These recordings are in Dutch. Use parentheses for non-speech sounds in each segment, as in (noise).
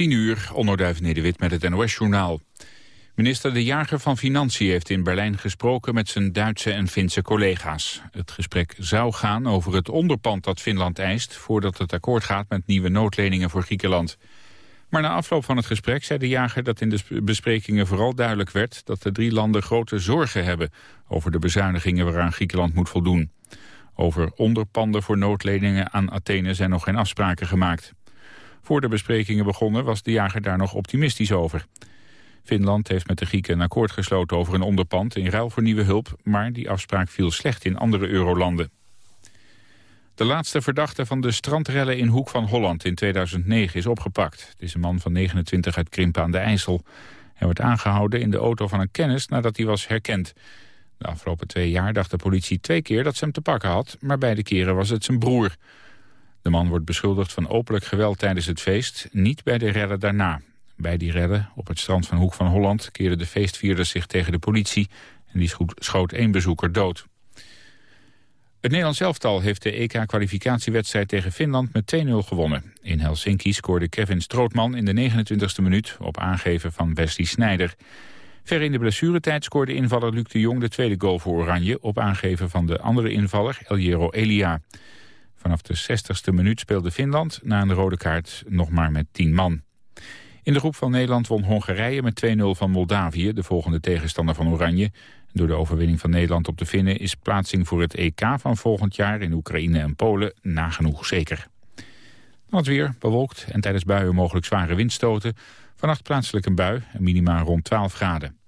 10 uur, onderduif Nederwit met het NOS-journaal. Minister De Jager van Financiën heeft in Berlijn gesproken met zijn Duitse en Finse collega's. Het gesprek zou gaan over het onderpand dat Finland eist... voordat het akkoord gaat met nieuwe noodleningen voor Griekenland. Maar na afloop van het gesprek zei De Jager dat in de besprekingen vooral duidelijk werd... dat de drie landen grote zorgen hebben over de bezuinigingen waaraan Griekenland moet voldoen. Over onderpanden voor noodleningen aan Athene zijn nog geen afspraken gemaakt. Voor de besprekingen begonnen was de jager daar nog optimistisch over. Finland heeft met de Grieken een akkoord gesloten over een onderpand in ruil voor nieuwe hulp, maar die afspraak viel slecht in andere eurolanden. De laatste verdachte van de strandrellen in Hoek van Holland in 2009 is opgepakt. Het is een man van 29 uit Krimpen aan de IJssel. Hij wordt aangehouden in de auto van een kennis nadat hij was herkend. De afgelopen twee jaar dacht de politie twee keer dat ze hem te pakken had... maar beide keren was het zijn broer. De man wordt beschuldigd van openlijk geweld tijdens het feest, niet bij de redden daarna. Bij die redden, op het strand van Hoek van Holland, keerden de feestvierders zich tegen de politie en die schoot één bezoeker dood. Het Nederlands elftal heeft de EK-kwalificatiewedstrijd tegen Finland met 2-0 gewonnen. In Helsinki scoorde Kevin Strootman in de 29e minuut op aangeven van Wesley Sneijder. Ver in de blessuretijd scoorde invaller Luc de Jong de tweede goal voor Oranje... op aangeven van de andere invaller Eljero Elia. Vanaf de 60ste minuut speelde Finland na een rode kaart nog maar met 10 man. In de groep van Nederland won Hongarije met 2-0 van Moldavië, de volgende tegenstander van Oranje. Door de overwinning van Nederland op de Finnen is plaatsing voor het EK van volgend jaar in Oekraïne en Polen nagenoeg zeker. Dan het weer, bewolkt en tijdens buien mogelijk zware windstoten. Vannacht plaatselijk een bui, een minima rond 12 graden.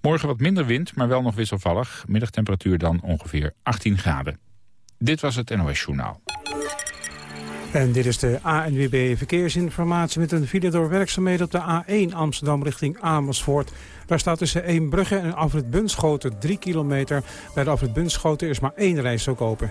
Morgen wat minder wind, maar wel nog wisselvallig. Middagtemperatuur dan ongeveer 18 graden. Dit was het NOS Journaal. En dit is de ANWB Verkeersinformatie met een file door werkzaamheden op de A1 Amsterdam richting Amersfoort. Daar staat tussen Eembrugge en Afrit Bunschoten 3 kilometer. Bij de Afrit Bunschoten is maar één reis ook open.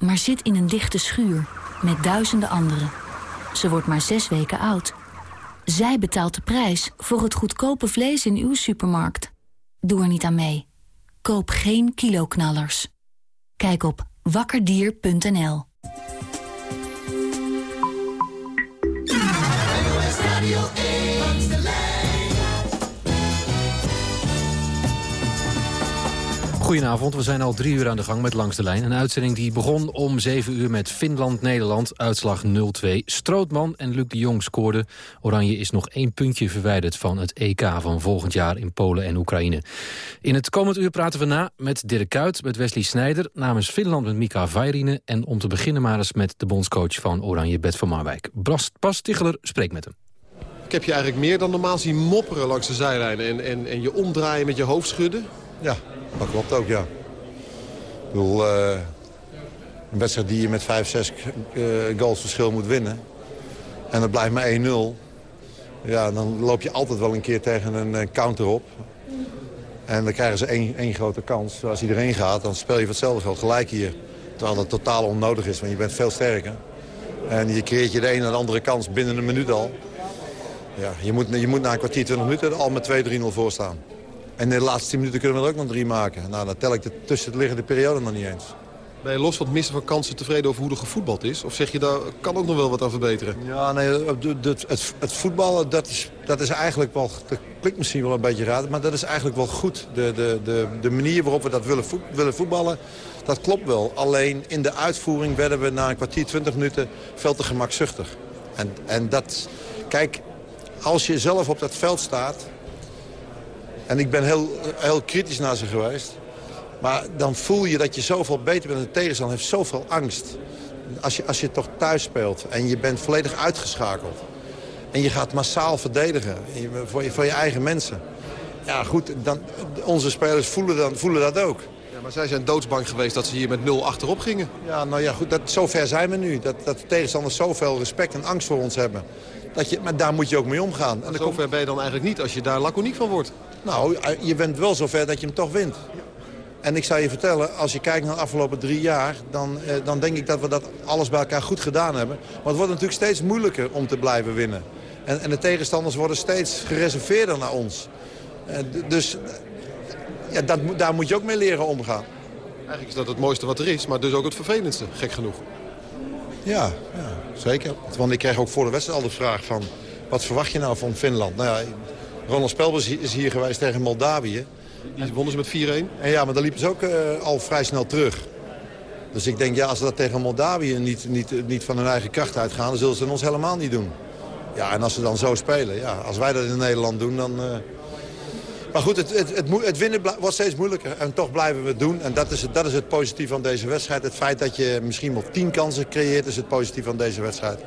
maar zit in een dichte schuur met duizenden anderen. Ze wordt maar zes weken oud. Zij betaalt de prijs voor het goedkope vlees in uw supermarkt. Doe er niet aan mee. Koop geen kiloknallers. Kijk op wakkerdier.nl. Goedenavond, we zijn al drie uur aan de gang met Langs de Lijn. Een uitzending die begon om zeven uur met Finland-Nederland, uitslag 0-2. Strootman en Luc de Jong scoorden. Oranje is nog één puntje verwijderd van het EK van volgend jaar in Polen en Oekraïne. In het komend uur praten we na met Dirk Kuyt, met Wesley Snijder... namens Finland met Mika Vairine en om te beginnen maar eens met de bondscoach van Oranje, Bert van Marwijk. Bas Ticheler spreekt met hem. Ik heb je eigenlijk meer dan normaal zien mopperen langs de zijlijnen en, en, en je omdraaien met je hoofd schudden. Ja, dat klopt ook, ja. Ik bedoel, uh, een wedstrijd die je met 5, 6 uh, goals verschil moet winnen. En dat blijft maar 1-0. Ja, dan loop je altijd wel een keer tegen een, een counter op. En dan krijgen ze één, één grote kans. Als iedereen gaat, dan speel je voor hetzelfde gelijk hier. Terwijl dat totaal onnodig is, want je bent veel sterker. En je creëert je de ene en de andere kans binnen een minuut al. Ja, je, moet, je moet na een kwartier, 20 minuten al met 2-3-0 voor staan. En de laatste 10 minuten kunnen we er ook nog drie maken. Nou, dan tel ik de tussen liggende periode nog niet eens. Ben je los van het missen van kansen tevreden over hoe er gevoetbald is? Of zeg je, daar kan ook nog wel wat aan verbeteren? Ja, nee, het, het, het voetballen, dat is, dat is eigenlijk wel... Dat klinkt misschien wel een beetje raar, maar dat is eigenlijk wel goed. De, de, de, de manier waarop we dat willen, willen voetballen, dat klopt wel. Alleen in de uitvoering werden we na een kwartier, 20 minuten veel te gemakzuchtig. En, en dat... Kijk, als je zelf op dat veld staat en ik ben heel, heel kritisch naar ze geweest. Maar dan voel je dat je zoveel beter bent. De tegenstander heeft zoveel angst. Als je, als je toch thuis speelt en je bent volledig uitgeschakeld. En je gaat massaal verdedigen voor je, voor je eigen mensen. Ja goed, dan, onze spelers voelen, dan, voelen dat ook. Ja, maar zij zijn doodsbang geweest dat ze hier met nul achterop gingen. Ja, nou ja, goed, dat, zover zijn we nu. Dat, dat de tegenstanders zoveel respect en angst voor ons hebben. Dat je, maar daar moet je ook mee omgaan. En zover ben je dan eigenlijk niet als je daar laconiek van wordt. Nou, eh, je bent wel zover dat je hem toch wint. En ik zou je vertellen, als je kijkt naar de afgelopen drie jaar... Dan, eh, dan denk ik dat we dat alles bij elkaar goed gedaan hebben. Maar het wordt natuurlijk steeds moeilijker om te blijven winnen. En, en de tegenstanders worden steeds gereserveerder naar ons. Eh, dus ja, dat, daar moet je ook mee leren omgaan. Eigenlijk is dat het mooiste wat er is, maar dus ook het vervelendste, gek genoeg. Ja, ja zeker. Want ik kreeg ook voor de wedstrijd al de vraag van... wat verwacht je nou van Finland? Nou ja, Ronald Spelbers is hier geweest tegen Moldavië. Die wonnen ze met 4-1. En ja, maar dan liepen ze ook uh, al vrij snel terug. Dus ik denk, ja, als ze dat tegen Moldavië niet, niet, niet van hun eigen kracht uitgaan... dan zullen ze ons helemaal niet doen. Ja, en als ze dan zo spelen, ja, als wij dat in Nederland doen, dan... Uh... Maar goed, het, het, het, het, winnen wordt steeds moeilijker. En toch blijven we het doen. En dat is het, dat is het positief van deze wedstrijd. Het feit dat je misschien wel tien kansen creëert, is het positief van deze wedstrijd.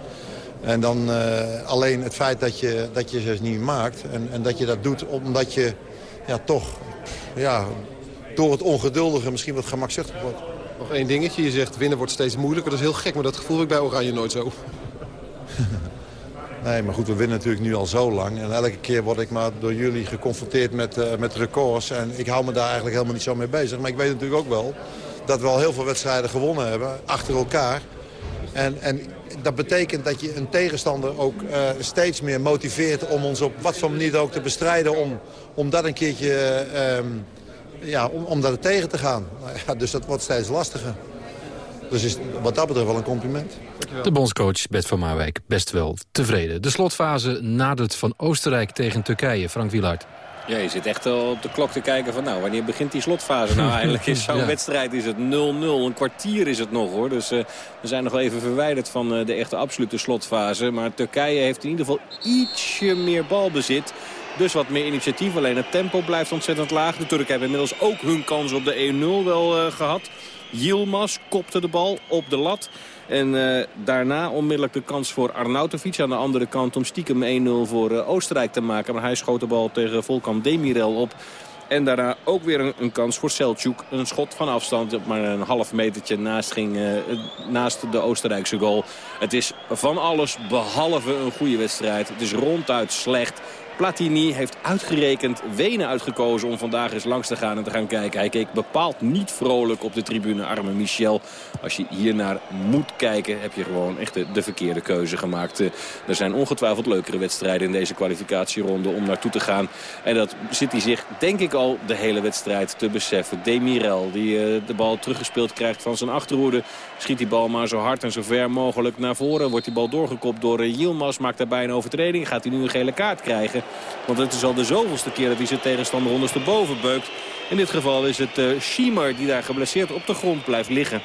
En dan uh, alleen het feit dat je, dat je ze niet maakt. En, en dat je dat doet omdat je ja, toch ja, door het ongeduldige misschien wat gemakzuchtig wordt. Nog één dingetje. Je zegt winnen wordt steeds moeilijker. Dat is heel gek, maar dat gevoel heb ik bij Oranje nooit zo. (laughs) Nee, maar goed, we winnen natuurlijk nu al zo lang. En elke keer word ik maar door jullie geconfronteerd met, uh, met records. En ik hou me daar eigenlijk helemaal niet zo mee bezig. Maar ik weet natuurlijk ook wel dat we al heel veel wedstrijden gewonnen hebben. Achter elkaar. En, en dat betekent dat je een tegenstander ook uh, steeds meer motiveert... om ons op wat voor manier ook te bestrijden. Om, om dat een keertje... Uh, ja, om, om dat tegen te gaan. Ja, dus dat wordt steeds lastiger. Dus is wat dat betreft wel een compliment. De bondscoach Bert van Marwijk best wel tevreden. De slotfase nadert van Oostenrijk tegen Turkije. Frank Wielaert. Ja, je zit echt op de klok te kijken van nou, wanneer begint die slotfase nou (laughs) eindelijk? In zo'n wedstrijd is het 0-0. Een kwartier is het nog hoor. Dus uh, we zijn nog even verwijderd van uh, de echte absolute slotfase. Maar Turkije heeft in ieder geval ietsje meer balbezit. Dus wat meer initiatief. Alleen het tempo blijft ontzettend laag. De Turken hebben inmiddels ook hun kans op de 1-0 wel uh, gehad. Yilmaz kopte de bal op de lat. En uh, daarna onmiddellijk de kans voor Arnautovic aan de andere kant... om stiekem 1-0 voor uh, Oostenrijk te maken. Maar hij schoot de bal tegen Volkan Demirel op. En daarna ook weer een, een, kans voor Selçuk. Een schot van afstand maar een half metertje naast ging. Uh, naast de Oostenrijkse goal. Het is van alles behalve een goede wedstrijd. Het is ronduit slecht. Platini heeft uitgerekend Wenen uitgekozen om vandaag eens langs te gaan en te gaan kijken. Hij keek bepaald niet vrolijk op de tribune, arme Michel. Als je hier naar moet kijken, heb je gewoon echt de, de verkeerde keuze gemaakt. Uh, er zijn ongetwijfeld leukere wedstrijden in deze kwalificatieronde om naartoe te gaan. En dat zit hij zich, denk ik al, de hele wedstrijd te beseffen. Demirel, die uh, de bal teruggespeeld krijgt van zijn achterhoede. Schiet die bal maar zo hard en zo ver mogelijk naar voren. Wordt die bal doorgekopt door uh, Yilmaz, maakt daarbij een overtreding. Gaat hij nu een gele kaart krijgen. Want het is al de zoveelste keer dat hij zijn tegenstander ondersteboven beukt. In dit geval is het uh, Schiemer die daar geblesseerd op de grond blijft liggen.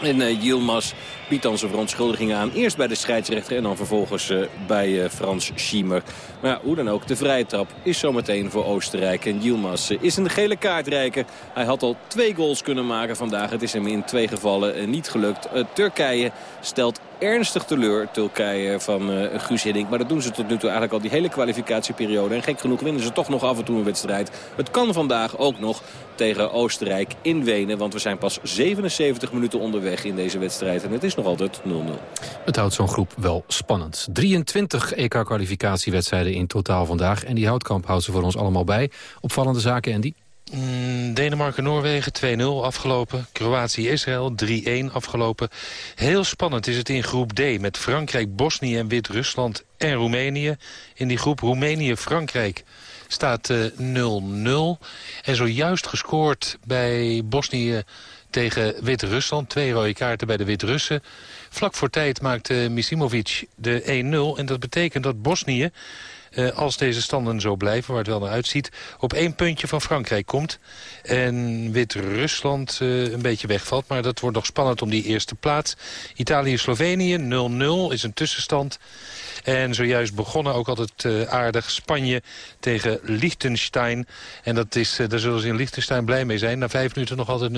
En uh, Yilmaz biedt dan zijn verontschuldigingen aan. Eerst bij de scheidsrechter en dan vervolgens uh, bij Frans Schiemer. Maar ja, hoe dan ook, de vrije trap is zometeen voor Oostenrijk. En Yilmaz is een gele kaartrijker. Hij had al twee goals kunnen maken vandaag. Het is hem in twee gevallen niet gelukt. Turkije stelt ernstig teleur, Turkije van uh, Guus Hiddink. Maar dat doen ze tot nu toe eigenlijk al die hele kwalificatieperiode. En gek genoeg winnen ze toch nog af en toe een wedstrijd. Het kan vandaag ook nog tegen Oostenrijk in Wenen. Want we zijn pas 77 minuten onderweg in deze wedstrijd. En het is nog altijd 0-0. Het houdt zo'n groep wel spannend. 23 EK-kwalificatiewedstrijden in totaal vandaag. En die houtkamp houdt ze voor ons allemaal bij. Opvallende zaken, Andy? Mm, Denemarken-Noorwegen 2-0 afgelopen. Kroatië-Israël 3-1 afgelopen. Heel spannend is het in groep D met Frankrijk, Bosnië en Wit-Rusland en Roemenië. In die groep Roemenië-Frankrijk staat 0-0. Uh, en zojuist gescoord bij Bosnië tegen Wit-Rusland. Twee rode kaarten bij de Wit-Russen. Vlak voor tijd maakte Misimovic de 1-0. En dat betekent dat Bosnië als deze standen zo blijven, waar het wel naar uitziet... op één puntje van Frankrijk komt. En Wit-Rusland uh, een beetje wegvalt. Maar dat wordt nog spannend om die eerste plaats. Italië-Slovenië 0-0 is een tussenstand. En zojuist begonnen ook altijd uh, aardig Spanje tegen Liechtenstein. En dat is, daar zullen ze in Liechtenstein blij mee zijn. Na vijf minuten nog altijd 0-0.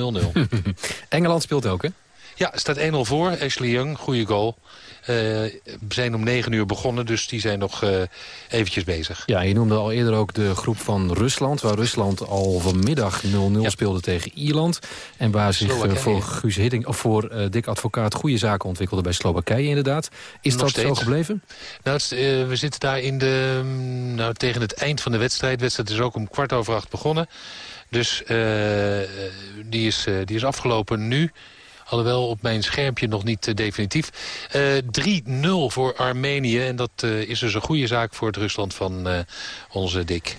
(laughs) (laughs) Engeland speelt ook, hè? Ja, staat 1-0 voor. Ashley Young, goede goal. Uh, we zijn om 9 uur begonnen, dus die zijn nog uh, eventjes bezig. Ja, je noemde al eerder ook de groep van Rusland... waar Rusland al vanmiddag 0-0 ja. speelde tegen Ierland. En waar zich uh, voor Guus Hidding, of voor Dick Advocaat... goede zaken ontwikkelde bij Slowakije inderdaad. Is nog dat steeds. zo gebleven? Nou, het, we zitten daar in de, mm, nou, tegen het eind van de wedstrijd. De wedstrijd is ook om kwart over acht begonnen. Dus die, is, die is afgelopen nu... Alhoewel op mijn schermpje nog niet uh, definitief. Uh, 3-0 voor Armenië. En dat uh, is dus een goede zaak voor het Rusland van onze Dick.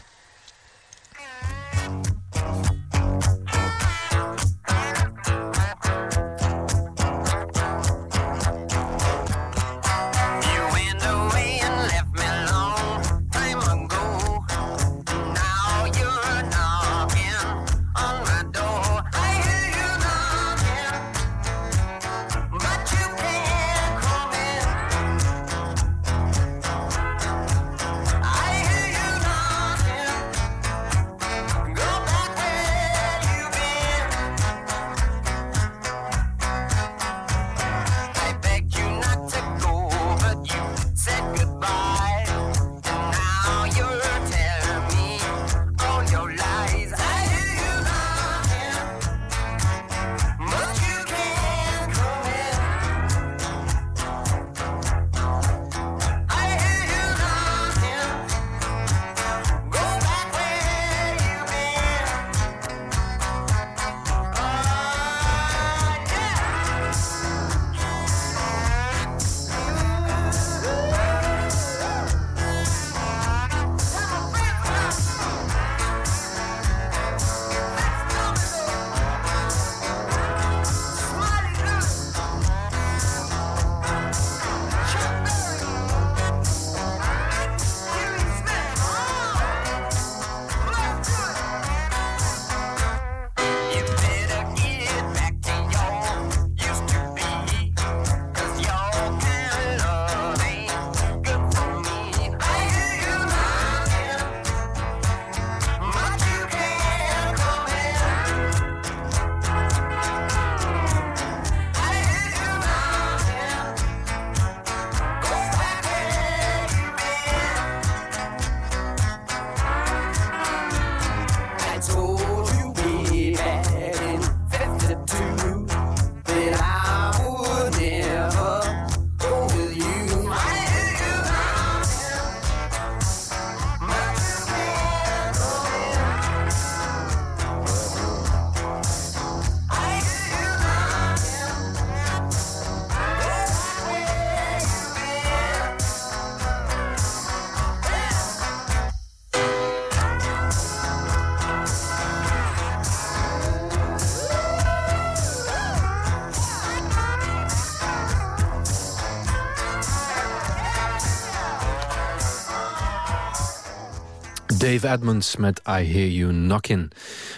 Dave Edmonds met I Hear You Knockin'.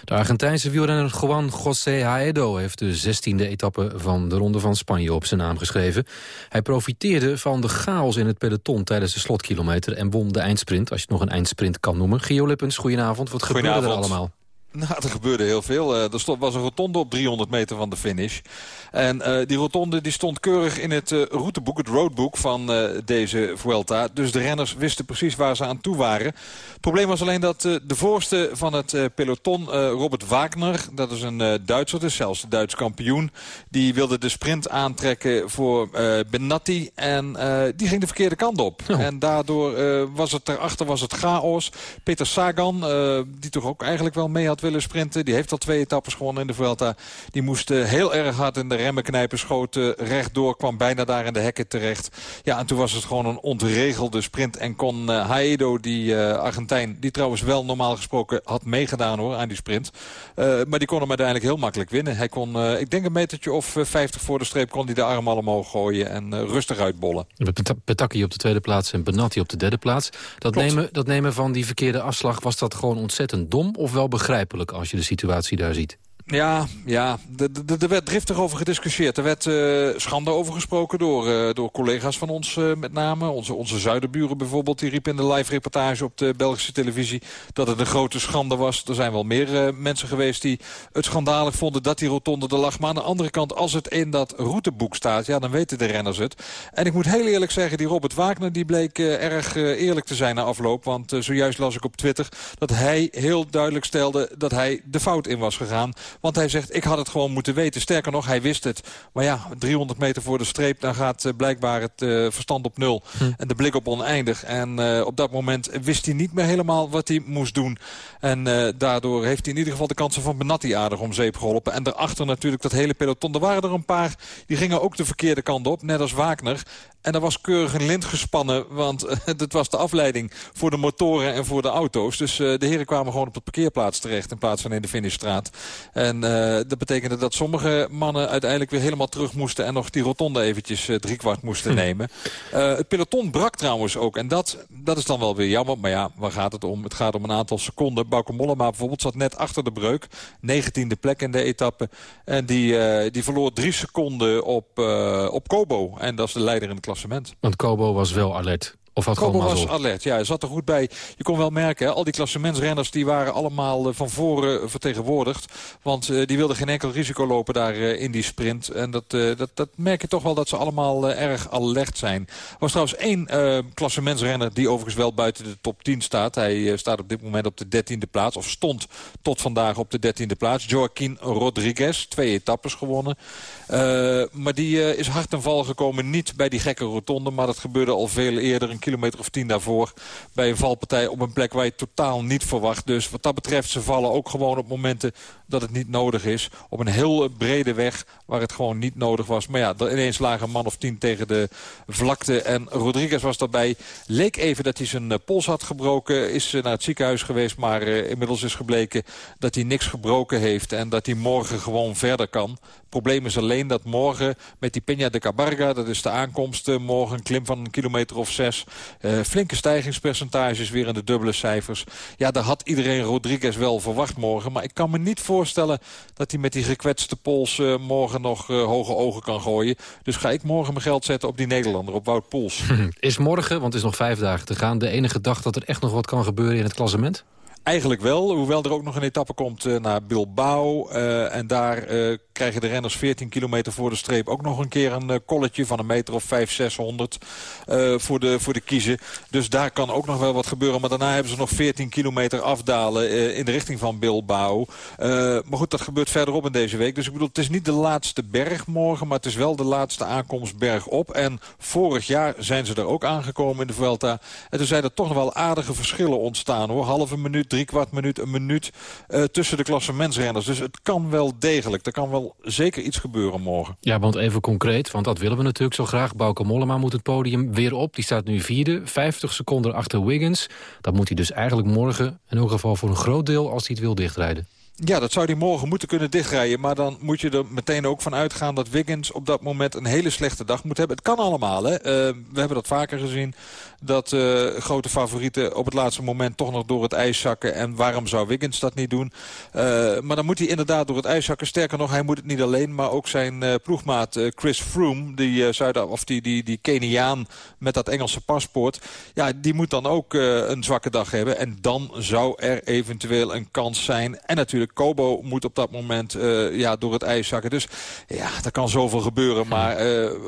De Argentijnse wielrenner Juan José Haedo heeft de 16e etappe van de Ronde van Spanje op zijn naam geschreven. Hij profiteerde van de chaos in het peloton tijdens de slotkilometer en won de eindsprint, als je het nog een eindsprint kan noemen. Gio Lippens, goedenavond. Wat gebeurde er allemaal? (laughs) Nou, er gebeurde heel veel. Uh, er stond, was een rotonde op 300 meter van de finish. En uh, die rotonde die stond keurig in het uh, routeboek, het roadbook van deze Vuelta. Dus de renners wisten precies waar ze aan toe waren. Het probleem was alleen dat de voorste van het peloton, Robert Wagner... dat is een Duitser, dus zelfs de Duits kampioen... die wilde de sprint aantrekken voor Benatti. En die ging de verkeerde kant op. Oh. En daardoor was het erachter was het chaos. Peter Sagan, die toch ook eigenlijk wel mee had willen sprinten. Die heeft al twee etappes gewonnen in de Vuelta. Die moest uh, heel erg hard in de remmen knijpen. Schoot uh, rechtdoor, kwam bijna daar in de hekken terecht. Ja, en toen was het gewoon een ontregelde sprint. En kon uh, Haedo, die Argentijn, die trouwens wel normaal gesproken had meegedaan hoor aan die sprint. maar die kon hem uiteindelijk heel makkelijk winnen. Hij kon, ik denk een metertje of 50 voor de streep, kon hij de arm al omhoog gooien en rustig uitbollen. Petaki op de tweede plaats en Benatti op de derde plaats. Dat nemen, dat nemen van die verkeerde afslag, was dat gewoon ontzettend dom of wel begrijpelijk? Als je de situatie daar ziet? Ja, ja. Er werd driftig over gediscussieerd. Er werd uh, schande over gesproken door, uh, door collega's van ons uh, met name. Onze, onze zuiderburen bijvoorbeeld, die riep in de live reportage op de Belgische televisie... dat het een grote schande was. Er zijn wel meer mensen geweest die het schandalig vonden dat die rotonde er lag. Maar aan de andere kant, als het in dat routeboek staat, ja, dan weten de renners het. En ik moet heel eerlijk zeggen, die Robert Wagner die bleek erg eerlijk te zijn na afloop. Want zojuist las ik op Twitter dat hij heel duidelijk stelde dat hij de fout in was gegaan... Want hij zegt, ik had het gewoon moeten weten. Sterker nog, hij wist het. Maar ja, 300 meter voor de streep, dan gaat uh, blijkbaar het uh, verstand op nul. Hm. En de blik op oneindig. En uh, op dat moment wist hij niet meer helemaal wat hij moest doen. En daardoor heeft hij in ieder geval de kansen van Benatti aardig om zeep geholpen. En daarachter natuurlijk dat hele peloton. Er waren er een paar, die gingen ook de verkeerde kant op. Net als Wagner. En er was keurig een lint gespannen, want (laughs) het was de afleiding voor de motoren en voor de auto's. Dus uh, de heren kwamen gewoon op de parkeerplaats terecht in plaats van in de finishstraat. En uh, dat betekende dat sommige mannen uiteindelijk weer helemaal terug moesten en nog die rotonde eventjes driekwart moesten hm. nemen. het peloton brak trouwens ook en dat, dat is dan wel weer jammer. Maar ja, waar gaat het om? Het gaat om een aantal seconden. Bauke Mollema bijvoorbeeld zat net achter de breuk. 19e plek in de etappe. En die, die verloor drie seconden op, op Kobo. En dat is de leider in de Want Kobo was wel alert. Of had Kobo was alert, ja, hij zat er goed bij. Je kon wel merken, hè, al die klassementsrenners die waren allemaal uh, van voren vertegenwoordigd. Want uh, die wilden geen enkel risico lopen daar uh, in die sprint. En dat, dat, dat merk je toch wel dat ze allemaal erg alert zijn. Er was trouwens één klassementsrenner die overigens wel buiten de top 10 staat. Hij staat op dit moment op de 13e plaats, of stond tot vandaag op de 13e plaats. Joaquin Rodriguez, twee etappes gewonnen. maar die is hard ten val gekomen, niet bij die gekke rotonde, maar dat gebeurde al veel eerder kilometer of tien daarvoor. Bij een valpartij op een plek waar je totaal niet verwacht. Dus wat dat betreft, ze vallen ook gewoon op momenten dat het niet nodig is. Op een heel brede weg waar het gewoon niet nodig was. Maar ja, ineens lagen een man of tien tegen de vlakte. En Rodriguez was daarbij. Leek even dat hij zijn eh, pols had gebroken. Is naar het ziekenhuis geweest. Maar uh, inmiddels is gebleken dat hij niks gebroken heeft. En dat hij morgen gewoon verder kan probleem is alleen dat morgen met die Peña de Cabarga... dat is de aankomst uh, morgen, een klim van een kilometer of zes... Uh, flinke stijgingspercentages weer in de dubbele cijfers. Ja, daar had iedereen Rodriguez wel verwacht morgen. Maar ik kan me niet voorstellen dat hij met die gekwetste pols... Uh, morgen nog hoge ogen kan gooien. Dus ga ik morgen mijn geld zetten op die Nederlander, op Wout Pols. (laughs) Is morgen, want het is nog vijf dagen te gaan... de enige dag dat er echt nog wat kan gebeuren in het klassement? Eigenlijk wel, hoewel er ook nog een etappe komt uh, naar Bilbao. Uh, en daar uh, krijgen de renners 14 kilometer voor de streep ook nog een keer een kolletje van een meter of 5, 600 voor, de, voor de kiezen. Dus daar kan ook nog wel wat gebeuren. Maar daarna hebben ze nog 14 kilometer afdalen in de richting van Bilbao. maar goed, dat gebeurt verderop in deze week. Dus ik bedoel, het is niet de laatste berg morgen, maar het is wel de laatste aankomst bergop. En vorig jaar zijn ze er ook aangekomen in de Vuelta. En toen zijn er toch nog wel aardige verschillen ontstaan hoor. Halve minuut drie kwart minuut, een minuut uh, tussen de klassementsrenners. Dus het kan wel degelijk. Er kan wel zeker iets gebeuren morgen. Ja, want even concreet, want dat willen we natuurlijk zo graag. Bauke Mollema moet het podium weer op. Die staat nu vierde, 50 seconden achter Wiggins. Dat moet hij dus eigenlijk morgen, in ieder geval voor een groot deel... als hij het wil dichtrijden. Ja, dat zou hij morgen moeten kunnen dichtrijden. Maar dan moet je er meteen ook van uitgaan dat Wiggins op dat moment een hele slechte dag moet hebben. Het kan allemaal, hè. Uh, we hebben dat vaker gezien. Dat uh, grote favorieten op het laatste moment toch nog door het ijs zakken. En waarom zou Wiggins dat niet doen? Uh, maar dan moet hij inderdaad door het ijs zakken. Sterker nog, hij moet het niet alleen. Maar ook zijn ploegmaat Chris Froome, die, Zuid of die, die, die Keniaan met dat Engelse paspoort. Ja, die moet dan ook een zwakke dag hebben. En dan zou er eventueel een kans zijn. En natuurlijk Kobo moet op dat moment ja, door het ijs zakken. Dus ja, er kan zoveel gebeuren. Maar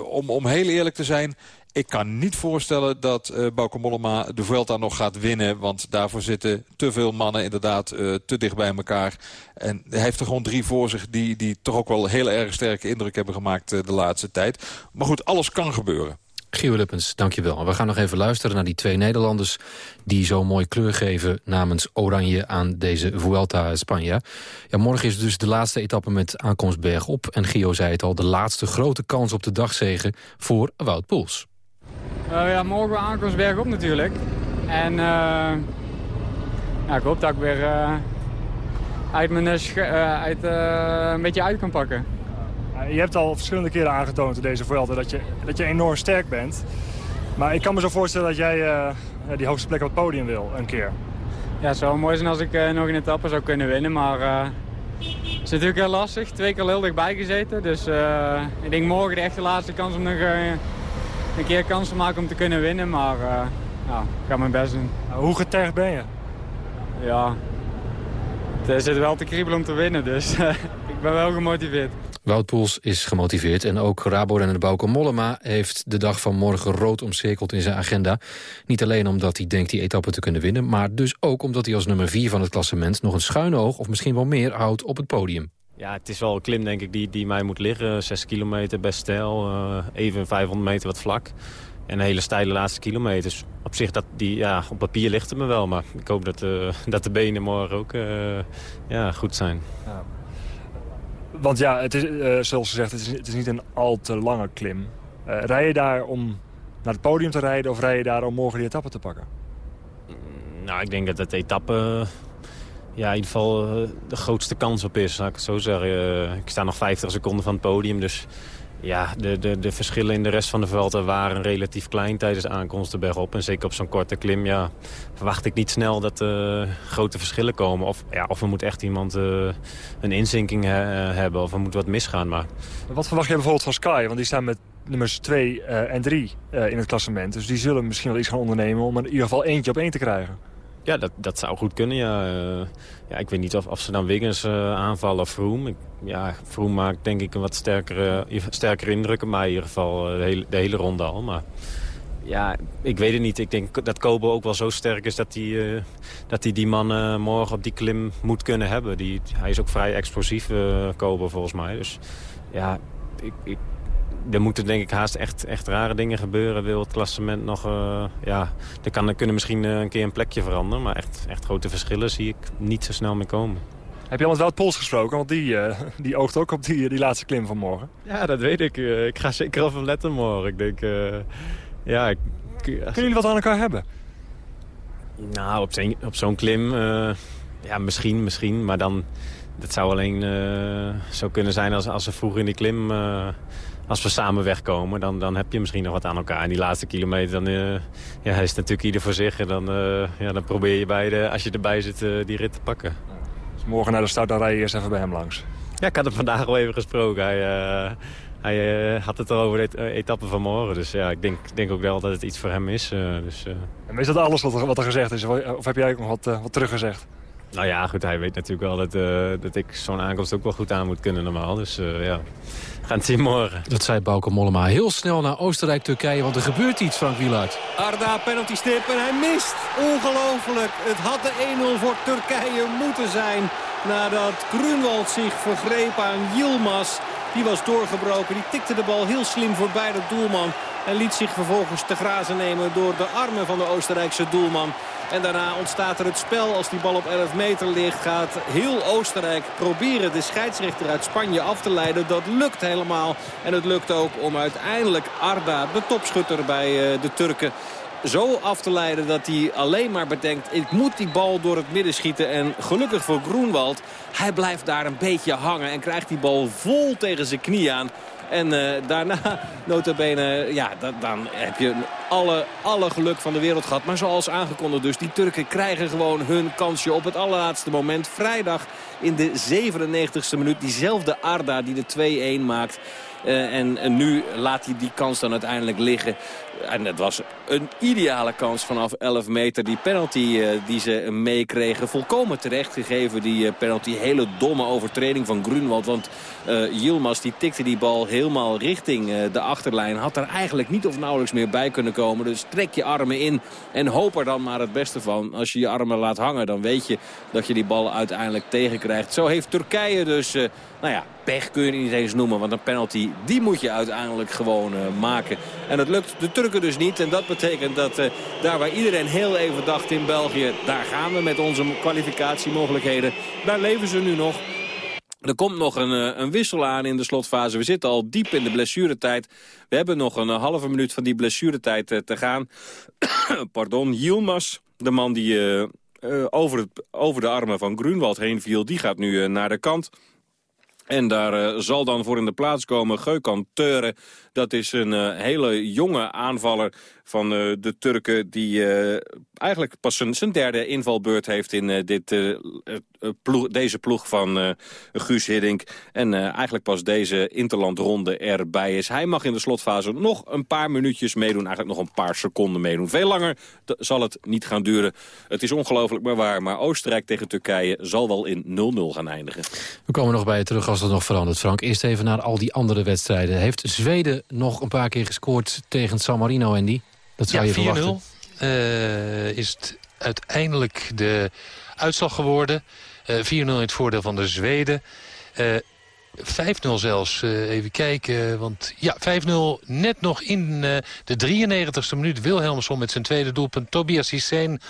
om, om heel eerlijk te zijn... Ik kan niet voorstellen dat uh, Bauke Mollema de Vuelta nog gaat winnen. Want daarvoor zitten te veel mannen inderdaad uh, te dicht bij elkaar. En hij heeft er gewoon drie voor zich die, die toch ook wel heel erg sterke indruk hebben gemaakt uh, de laatste tijd. Maar goed, alles kan gebeuren. Gio Lippens, dankjewel. We gaan nog even luisteren naar die twee Nederlanders... die zo mooi kleur geven namens Oranje aan deze Vuelta Spanje. Ja, morgen is dus de laatste etappe met aankomst bergop. En Gio zei het al, de laatste grote kans op de dagzegen voor Wout Poels. Uh, ja, morgen aankomst bergop natuurlijk. En uh, ja, ik hoop dat ik weer uh, uit mijn, uit, een beetje uit kan pakken. Je hebt al verschillende keren aangetoond in deze Vuelta dat je, dat je enorm sterk bent. Maar ik kan me zo voorstellen dat jij die hoogste plek op het podium wil, een keer. Ja, het zou mooi zijn als ik nog een etappe zou kunnen winnen. Maar uh, is natuurlijk heel lastig. Twee keer heel dichtbij gezeten. Dus ik denk morgen de echte laatste kans om nog een keer kans te maken om te kunnen winnen. Maar ja, ik ga mijn best doen. hoe getergd ben je? Ja, het zit wel te kriebelen om te winnen. Dus (laughs) ik ben wel gemotiveerd. Wout Poels is gemotiveerd en ook Rabo-renner Bauke Mollema... heeft de dag van morgen rood omcirkeld in zijn agenda. Niet alleen omdat hij denkt die etappe te kunnen winnen... maar dus ook omdat hij als nummer 4 van het klassement... nog een schuine oog of misschien wel meer houdt op het podium. Ja, het is wel een klim denk ik die, die mij moet liggen. 6 kilometer best stijl, uh, even 500 meter wat vlak. En een hele steile laatste kilometers. Op zich, dat die, ja, op papier ligt het me wel. Maar ik hoop dat, uh, (laughs) dat de benen morgen ook uh, ja, goed zijn. Ja. Want ja, het is, zoals gezegd, het is, het is, niet een al te lange klim. Rij je daar om naar het podium te rijden of rij je daar om morgen die etappe te pakken? Mm, nou, ik denk dat het etappe ja, in ieder geval de grootste kans op is, laat ik het zo zeggen. ik sta nog 50 seconden van het podium, dus ja, de, de, de verschillen in de rest van de velden waren relatief klein tijdens de aankomst. En zeker op zo'n korte klim, ja, verwacht ik niet snel dat er uh, grote verschillen komen. Of, ja, of er moet echt iemand een inzinking he hebben of er moet wat misgaan. Maar... Wat verwacht je bijvoorbeeld van Sky? Want die staan met nummers 2 uh, en 3 in het klassement. Dus die zullen misschien wel iets gaan ondernemen om er in ieder geval eentje op één te krijgen. Ja, dat, dat zou goed kunnen, ja. Uh, ja ik weet niet of, of ze dan Wiggins uh, aanvallen of Vroom. Ik, ja, Vroom maakt denk ik een wat sterkere, sterkere indruk mij in ieder geval de hele, hele ronde al. Maar ja, ik weet het niet. Ik denk dat Kobo ook wel zo sterk is dat hij, uh, dat hij die man morgen op die klim moet kunnen hebben. Die, hij is ook vrij explosief, Kobo, volgens mij. Dus ja, ik, ik er moeten denk ik haast echt, echt rare dingen gebeuren. Wil het klassement nog... Uh, ja, er, kan, er kunnen misschien uh, een keer een plekje veranderen. Maar echt, echt grote verschillen zie ik niet zo snel meer komen. Heb je al met Wout Pols gesproken? Want die, uh, (laughs) die oogt ook op die, die laatste klim van morgen. Ja, dat weet ik. ik ga zeker op hem letten morgen. Ik denk... ja, ik, Kunnen jullie wat aan elkaar hebben? Nou, op, op zo'n klim... ja, misschien, misschien. Maar dan... Dat zou alleen zo kunnen zijn als, als ze vroeg in die klim als we samen wegkomen, dan, dan heb je misschien nog wat aan elkaar. En die laatste kilometer, dan uh, ja, is natuurlijk ieder voor zich. En dan, uh, ja, dan probeer je beide, als je erbij zit, uh, die rit te pakken. Dus morgen naar de start, dan rij je eerst even bij hem langs. Ja, ik had hem vandaag al even gesproken. Hij, hij had het al over de etappe van morgen. Dus ja, ik denk, denk ook wel dat het iets voor hem is. dus, en is dat alles wat er, wat er gezegd is? Of heb jij ook nog wat, wat teruggezegd? Nou ja, goed, hij weet natuurlijk wel dat, dat ik zo'n aankomst ook wel goed aan moet kunnen normaal. Dus ja gaan het zien morgen. Dat zei Bauke Mollema heel snel naar Oostenrijk-Turkije, want er gebeurt iets, Frank Wielaert. Arda, penalty stip en hij mist. Ongelooflijk. Het had de 1-0 voor Turkije moeten zijn. Nadat Grunwald zich vergreep aan Yilmaz. Die was doorgebroken. Die tikte de bal heel slim voorbij de doelman. En liet zich vervolgens te grazen nemen door de armen van de Oostenrijkse doelman. En daarna ontstaat er het spel. Als die bal op 11 meter ligt gaat heel Oostenrijk proberen de scheidsrechter uit Spanje af te leiden. Dat lukt helemaal. En het lukt ook om uiteindelijk Arda, de topschutter bij eh, de Turken zo af te leiden dat hij alleen maar bedenkt... ik moet die bal door het midden schieten. En gelukkig voor Groenwald, hij blijft daar een beetje hangen... en krijgt die bal vol tegen zijn knie aan. En uh, daarna, (laughs) notabene, ja, dan, heb je alle, alle geluk van de wereld gehad. Maar zoals aangekondigd dus, die Turken krijgen gewoon hun kansje op het allerlaatste moment. Vrijdag in de 97e minuut, diezelfde Arda die de 2-1 maakt. En, en, nu laat hij die kans dan uiteindelijk liggen. En het was een ideale kans vanaf 11 meter. Die penalty uh, die ze meekregen, volkomen terecht gegeven. Die uh, penalty, hele domme overtreding van Grunwald. Want Yilmaz die tikte die bal helemaal richting de achterlijn. Had er eigenlijk niet of nauwelijks meer bij kunnen komen. Dus trek je armen in en hoop er dan maar het beste van. Als je je armen laat hangen, dan weet je dat je die bal uiteindelijk tegenkrijgt. Zo heeft Turkije dus nou ja, pech kun je niet eens noemen. Want een penalty, die moet je uiteindelijk gewoon uh, maken. En dat lukt de Turken dus niet. En dat betekent dat uh, daar waar iedereen heel even dacht in België... daar gaan we met onze kwalificatiemogelijkheden. Daar leven ze nu nog. Er komt nog een, eh, een, wissel aan in de slotfase. We zitten al diep in de blessuretijd. We hebben nog een halve minuut van die blessuretijd te gaan. (coughs) Pardon, Yilmaz, de man die over, over de armen van Grunwald heen viel... die gaat nu naar de kant... En daar uh, zal dan voor in de plaats komen Geukan Teuren, Dat is een hele jonge aanvaller van de Turken... die eigenlijk pas zijn, zijn, derde invalbeurt heeft in dit, deze ploeg van Guus Hiddink. En eigenlijk pas deze interlandronde erbij is. Hij mag in de slotfase nog een paar minuutjes meedoen. Eigenlijk nog een paar seconden meedoen. Veel langer zal het niet gaan duren. Het is ongelooflijk maar waar. Maar Oostenrijk tegen Turkije zal wel in 0-0 gaan eindigen. We komen nog bij je terug als het nog verandert, Frank. Eerst even naar al die andere wedstrijden. Heeft Zweden nog een paar keer gescoord tegen San Marino, Andy? Dat zou je verwachten. 4-0 uh, is het uiteindelijk de uitslag geworden. Uh, 4-0 in het voordeel van de Zweden. Uh, 5-0 zelfs. Uh, even kijken. Want ja, 5-0 net nog in de 93ste minuut. Wilhelmsson met zijn tweede doelpunt. Tobias Hisseen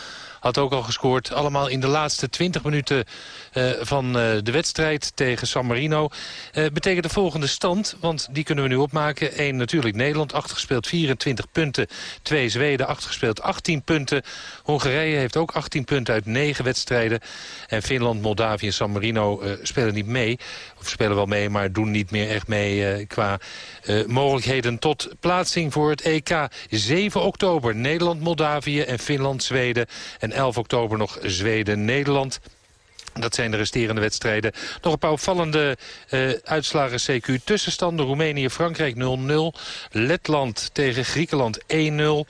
had ook al gescoord. Allemaal in de laatste 20 minuten uh, van uh, de wedstrijd tegen San Marino. Uh, betekent de volgende stand, want die kunnen we nu opmaken. 1 natuurlijk Nederland, 8 gespeeld 24 punten. 2 Zweden, 8 gespeeld 18 punten. Hongarije heeft ook 18 punten uit 9 wedstrijden. En Finland, Moldavië en San Marino spelen niet mee. Of spelen wel mee, maar doen niet meer echt mee qua mogelijkheden tot plaatsing voor het EK. 7 oktober Nederland, Moldavië en Finland, Zweden. En 11 oktober nog Zweden-Nederland. Dat zijn de resterende wedstrijden. Nog een paar opvallende uh, uitslagen CQ. Tussenstanden Roemenië-Frankrijk 0-0. Letland tegen Griekenland 1-0. Uh,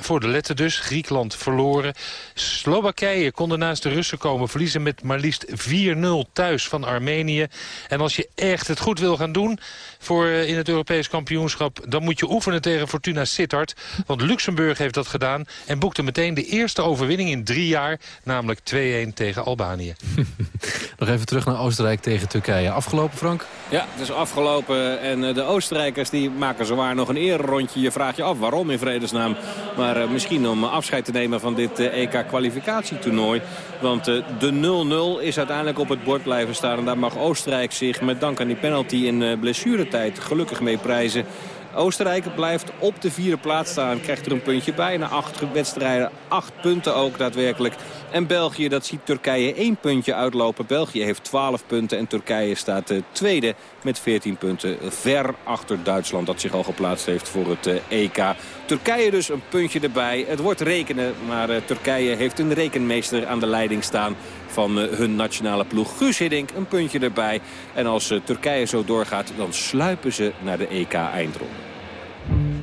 voor de Letten dus. Griekenland verloren. Slowakije kon naast de Russen komen. Verliezen met maar liefst 4-0 thuis van Armenië. En als je echt het goed wil gaan doen voor uh, in het Europees kampioenschap... dan moet je oefenen tegen Fortuna Sittard. Want Luxemburg heeft dat gedaan. En boekte meteen de eerste overwinning in drie jaar. Namelijk 2-1 tegen Albanië. (laughs) Nog even terug naar Oostenrijk tegen Turkije. Afgelopen, Frank? Ja, het is afgelopen. En de Oostenrijkers die maken zowaar nog een eerrondje. Je vraagt je af waarom in vredesnaam. Maar uh, misschien om afscheid te nemen van dit EK-kwalificatietoernooi. Want uh, de 0-0 is uiteindelijk op het bord blijven staan. En daar mag Oostenrijk zich met dank aan die penalty in blessuretijd gelukkig mee prijzen. Oostenrijk blijft op de vierde plaats staan. Krijgt er een puntje bij. Na acht wedstrijden, acht punten ook daadwerkelijk. En België, dat ziet Turkije één puntje uitlopen. België heeft 12 punten en Turkije staat uh, tweede met 14 punten. Ver achter Duitsland dat zich al geplaatst heeft voor het uh, EK. Turkije dus een puntje erbij. Het wordt rekenen, maar uh, Turkije heeft een rekenmeester aan de leiding staan van hun nationale ploeg. Guus Hiddink, een puntje erbij. En als Turkije zo doorgaat, dan sluipen ze naar de EK-eindronde.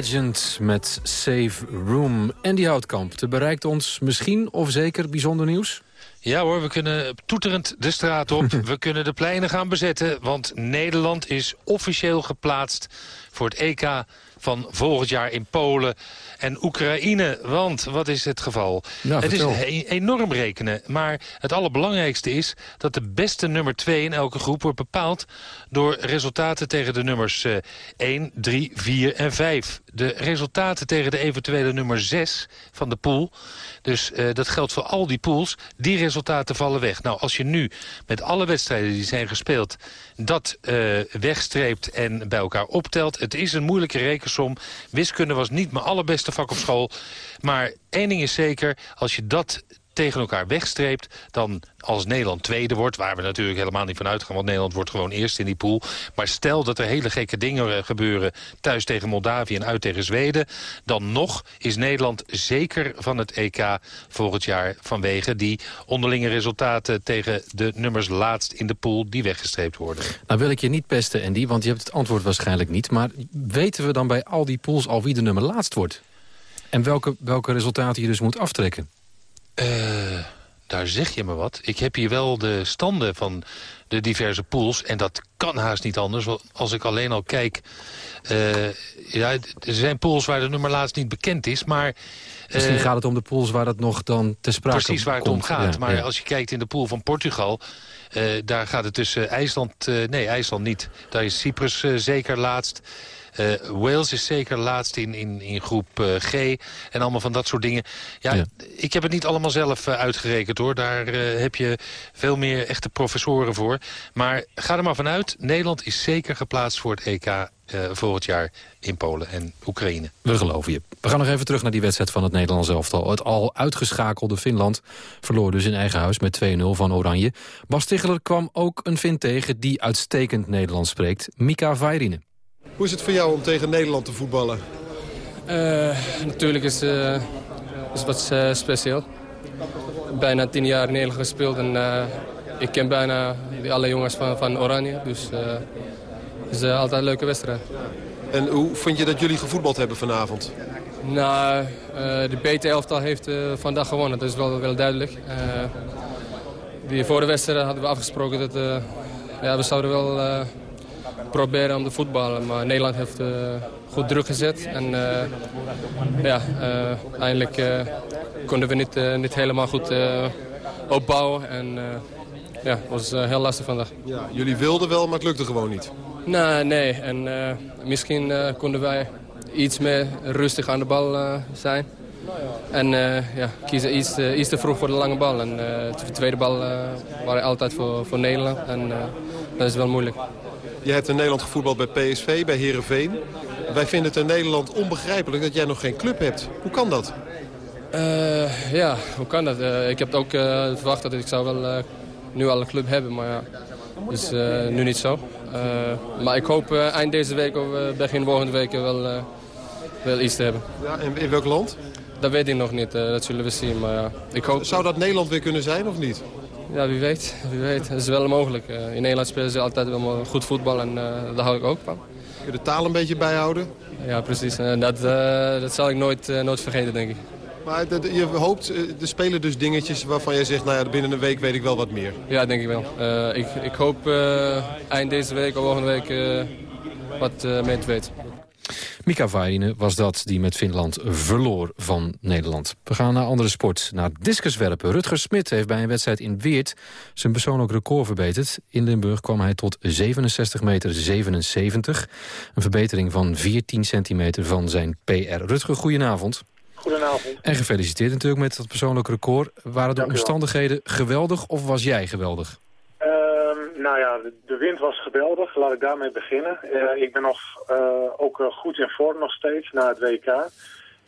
Legend met Save Room. En die Houtkamp, er bereikt ons misschien of zeker bijzonder nieuws? Ja hoor, we kunnen toeterend de straat op. (laughs) we kunnen de pleinen gaan bezetten. Want Nederland is officieel geplaatst voor het EK van volgend jaar in Polen en Oekraïne. Want, wat is het geval? het is enorm rekenen. Maar het allerbelangrijkste is dat de beste nummer 2 in elke groep wordt bepaald... door resultaten tegen de nummers 1, 3, 4 en 5. De resultaten tegen de eventuele nummer 6 van de pool... dus uh, dat geldt voor al die pools, die resultaten vallen weg. Nou, als je nu met alle wedstrijden die zijn gespeeld... dat uh, wegstreept en bij elkaar optelt... het is een moeilijke rekensom. Wiskunde was niet mijn allerbeste vak op school. Maar één ding is zeker, als je dat tegen elkaar wegstreept... dan als Nederland tweede wordt, waar we natuurlijk helemaal niet van uitgaan... want Nederland wordt gewoon eerst in die pool. Maar stel dat er hele gekke dingen eh, gebeuren... thuis tegen Moldavië en uit tegen Zweden... dan nog is Nederland zeker van het EK volgend jaar... vanwege die onderlinge resultaten tegen de nummers laatst in de pool... die weggestreept worden. Nou wil ik je niet pesten, Andy, want je hebt het antwoord waarschijnlijk niet. Maar weten we dan bij al die pools al wie de nummer laatst wordt? En welke, welke resultaten je dus moet aftrekken? Daar zeg je me wat. Ik heb hier wel de standen van de diverse pools. En dat kan haast niet anders. Als ik alleen al kijk... Uh, ja, er zijn pools waar de nummer laatst niet bekend is, maar... Misschien gaat het om de pools waar dat nog dan te sprake komt. Precies waar het om gaat. maar als je kijkt in de pool van Portugal... Uh, daar gaat het tussen IJsland... Nee, IJsland niet. Daar is Cyprus zeker laatst. Uh, Wales is zeker laatst in, in, in groep uh, G. En allemaal van dat soort dingen. Ja, ik heb het niet allemaal zelf uh, uitgerekend hoor. Daar heb je veel meer echte professoren voor. Maar ga er maar vanuit. Nederland is zeker geplaatst voor het EK uh, volgend jaar in Polen en Oekraïne. We geloven je. We gaan nog even terug naar die wedstrijd van het Nederlands elftal. Het al uitgeschakelde Finland verloor dus in eigen huis met 2-0 van Oranje. Bas Ticheler kwam ook een Fin tegen die uitstekend Nederlands spreekt. Mika Vairinen. Hoe is het voor jou om tegen Nederland te voetballen? Uh, natuurlijk is het uh, is wat uh, speciaal. Bijna tien jaar in Nederland gespeeld en ik ken bijna alle jongens van, van Oranje. Dus het is altijd een leuke wedstrijd. En hoe vind je dat jullie gevoetbald hebben vanavond? Nou, de BT-elftal heeft vandaag gewonnen, dat is wel, wel duidelijk. die, voor de wedstrijd hadden we afgesproken dat ja, we zouden wel proberen om te voetballen. Maar Nederland heeft uh, goed druk gezet. En uh, ja, uh, eindelijk konden we niet, niet helemaal goed opbouwen. En ja, het was heel lastig vandaag. Ja, jullie wilden wel, maar het lukte gewoon niet. Nee, nee. En misschien konden wij iets meer rustig aan de bal zijn. En ja, kiezen iets, iets te vroeg voor de lange bal. En de tweede bal waren altijd voor, voor Nederland. En dat is wel moeilijk. Je hebt in Nederland gevoetbald bij PSV, bij Herenveen. Wij vinden het in Nederland onbegrijpelijk dat jij nog geen club hebt. Hoe kan dat? Uh, ja, hoe kan dat? Uh, ik heb ook uh, verwacht dat ik zou wel nu al een club hebben, maar ja, dat is nu niet zo. maar ik hoop eind deze week of begin volgende week wel, wel iets te hebben. Ja, in, in welk land? Dat weet ik nog niet, dat zullen we zien. Maar, ik hoop... Zou dat Nederland weer kunnen zijn of niet? Ja, wie weet. Wie weet. Dat is wel mogelijk. Uh, in Nederland spelen ze altijd wel goed voetbal en uh, daar hou ik ook van. Kun je de taal een beetje bijhouden? Ja, precies. Uh, dat, dat zal ik nooit, nooit vergeten, denk ik. Maar je hoopt, er spelen dus dingetjes waarvan jij zegt, nou ja, binnen een week weet ik wel wat meer. Ja, denk ik wel. ik, ik hoop eind deze week of volgende week wat mee te weten. Mika Vainen was dat die met Finland verloor van Nederland. We gaan naar andere sport, naar discuswerpen. Rutger Smit heeft bij een wedstrijd in Weert zijn persoonlijk record verbeterd. In Limburg kwam hij tot 67 meter 77. Een verbetering van 14 centimeter van zijn PR. Rutger, goedenavond. Goedenavond. En gefeliciteerd natuurlijk met dat persoonlijk record. Waren de omstandigheden geweldig of was jij geweldig? Nou ja, de wind was geweldig. Laat ik daarmee beginnen. Uh, ik ben nog, uh, ook uh, goed in vorm nog steeds na het WK.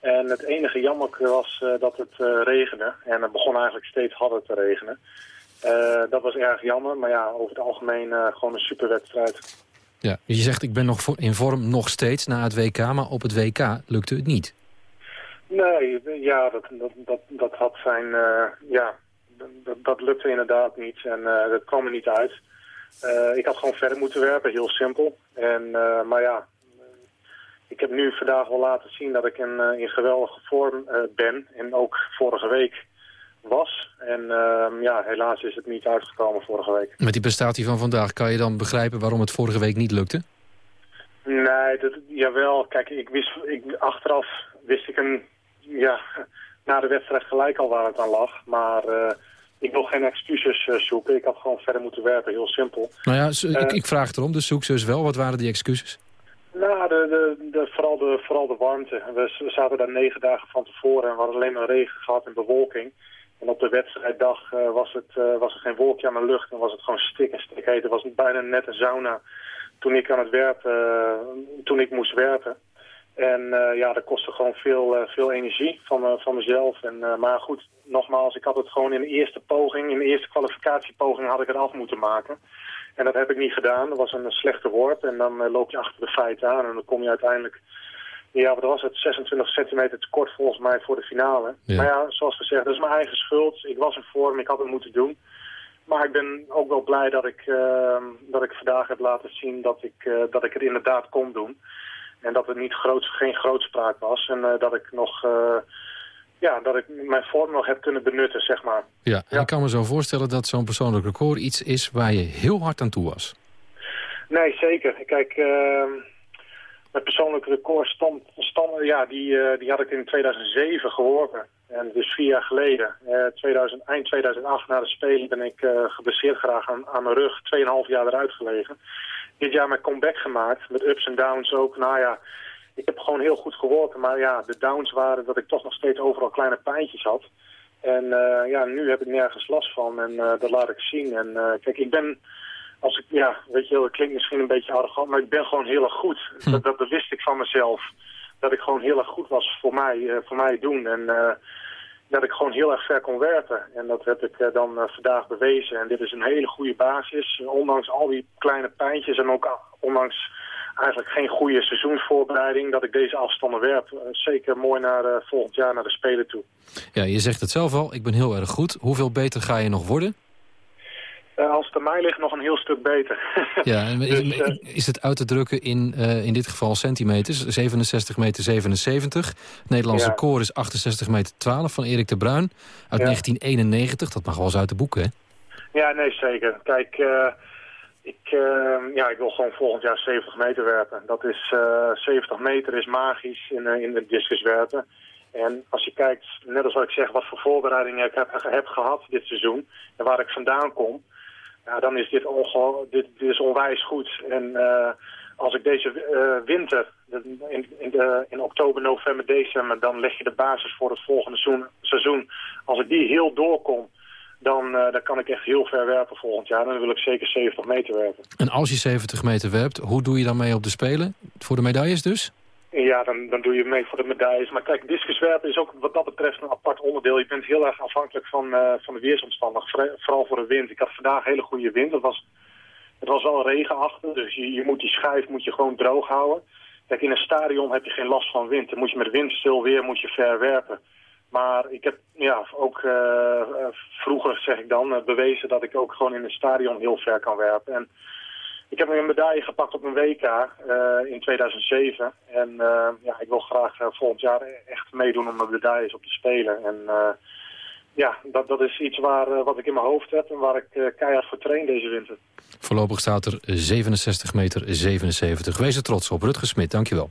En het enige jammer was dat het regende. En het begon eigenlijk steeds harder te regenen. dat was erg jammer. Maar ja, over het algemeen gewoon een superwedstrijd. Ja, je zegt ik ben nog in vorm nog steeds na het WK. Maar op het WK lukte het niet. Nee, ja, dat, dat, dat, dat had zijn... ja, dat, dat lukte inderdaad niet. En dat kwam er niet uit. Uh, ik had gewoon verder moeten werpen, heel simpel. En, uh, maar ja, ik heb nu vandaag wel laten zien dat ik in, in geweldige vorm ben. En ook vorige week was. En ehm, ja, helaas is het niet uitgekomen vorige week. Met die prestatie van vandaag, kan je dan begrijpen waarom het vorige week niet lukte? Nee, dat, jawel. Kijk, ik wist, ik, achteraf wist ik een, ja, (laughs) na de wedstrijd gelijk al waar het aan lag. Maar ik wil geen excuses uh, zoeken. Ik had gewoon verder moeten werken, heel simpel. Nou ja, ik, uh, ik, vraag het erom, dus zoek ze dus wel. Wat waren die excuses? Nou, de, de, de, vooral, de, vooral de warmte. We, we zaten daar negen dagen van tevoren en we hadden alleen maar regen gehad en bewolking. En op de wedstrijddag uh, was, het, uh, was er geen wolkje aan de lucht en was het gewoon stik en stik heet. Het was bijna net een sauna toen ik aan het werpen, uh, toen ik moest werpen. En ja, dat kostte gewoon veel, veel energie van, van mezelf. En, maar goed, nogmaals, ik had het gewoon in de eerste poging, in de eerste kwalificatiepoging had ik het af moeten maken. En dat heb ik niet gedaan. Dat was een slechte worp en dan loop je achter de feiten aan en dan kom je uiteindelijk ja, wat was het? 26 centimeter te kort volgens mij voor de finale. Maar ja, zoals gezegd, dat is mijn eigen schuld. Ik was in vorm, ik had het moeten doen. Maar ik ben ook wel blij dat ik, uh, dat ik vandaag heb laten zien dat ik, uh, dat ik het inderdaad kon doen. En dat het niet groot, geen grootspraak was. En uh, dat ik nog... ja, dat ik mijn vorm nog heb kunnen benutten, zeg maar. Ja, en ik kan me zo voorstellen dat zo'n persoonlijk record iets is waar je heel hard aan toe was. Nee, zeker. Kijk, ehm, mijn persoonlijke record stand, stand, ja, die, uh, die had ik in 2007 geworpen. En dus vier jaar geleden. Uh, 2000, eind 2008 na de Spelen ben ik uh, geblesseerd geraakt aan, aan mijn rug. Tweeënhalf jaar eruit gelegen. Dit jaar mijn comeback gemaakt. Met ups en downs ook. Nou ja, ik heb gewoon heel goed geworpen. Maar ja, de downs waren dat ik toch nog steeds overal kleine pijntjes had. En uh, ja, nu heb ik nergens last van. En uh, dat laat ik zien. En uh, kijk, ik ben als ik, ja, weet je wel, dat klinkt misschien een beetje arrogant, maar ik ben gewoon heel erg goed. Hm. Dat, dat, wist ik van mezelf. Dat ik gewoon heel erg goed was voor mij, voor mij doen. En dat ik gewoon heel erg ver kon werpen. En dat heb ik dan vandaag bewezen. En dit is een hele goede basis. Ondanks al die kleine pijntjes en ook ondanks eigenlijk geen goede seizoensvoorbereiding... dat ik deze afstanden werp. zeker mooi naar volgend jaar naar de Spelen toe. Ja, je zegt het zelf al, ik ben heel erg goed. Hoeveel beter ga je nog worden? Uh, als het aan mij ligt, nog een heel stuk beter. (laughs) ja, dus, is het uit te drukken in, uh, in dit geval centimeters? 67 meter 77. Het Nederlandse ja. koor is 68 meter 12 van Erik de Bruin uit ja. 1991. Dat mag wel eens uit de boeken, hè? Ja, nee, zeker. Kijk, ik, ja, ik wil gewoon volgend jaar 70 meter werpen. Dat is, 70 meter is magisch in, in het discus werpen. En als je kijkt, net als wat ik zeg, wat voor voorbereidingen ik heb, heb gehad dit seizoen... en waar ik vandaan kom ja, dan is dit, dit, dit is onwijs goed. En uh, als ik deze winter, in, in, de, in oktober, november, december... dan leg je de basis voor het volgende seizoen. Als ik die heel doorkom, dan, uh, dan kan ik echt heel ver werpen volgend jaar. Dan wil ik zeker 70 meter werpen. En als je 70 meter werpt, hoe doe je dan mee op de Spelen? Voor de medailles dus? Ja, dan, dan doe je mee voor de medailles. Maar kijk, discuswerpen is ook wat dat betreft een apart onderdeel. Je bent heel erg afhankelijk van, uh, van de weersomstandigheden, vooral voor de wind. Ik had vandaag hele goede wind. Het was, het was wel regenachtig, dus je, je moet die schijf moet je gewoon droog houden. Kijk, in een stadion heb je geen last van wind. Dan moet je met windstil weer moet je ver werpen. Maar ik heb ja, ook uh, vroeger, zeg ik dan, uh, bewezen dat ik ook gewoon in een stadion heel ver kan werpen. En ik heb een medaille gepakt op een WK in 2007. En ja, ik wil graag volgend jaar echt meedoen om mijn medailles op te spelen. En ja, dat, dat is iets waar, wat ik in mijn hoofd heb en waar ik keihard voor train deze winter. Voorlopig staat er 67 meter 77. Wees er trots op. Rutger Smit, dankjewel.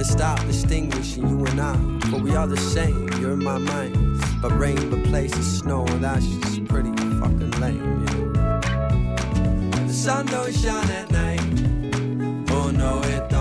and stop distinguishing you and I. But we are the same, you're in my mind. But rain replaces snow, and that's just pretty fucking lame. And the sun don't shine at night. Oh no, it don't.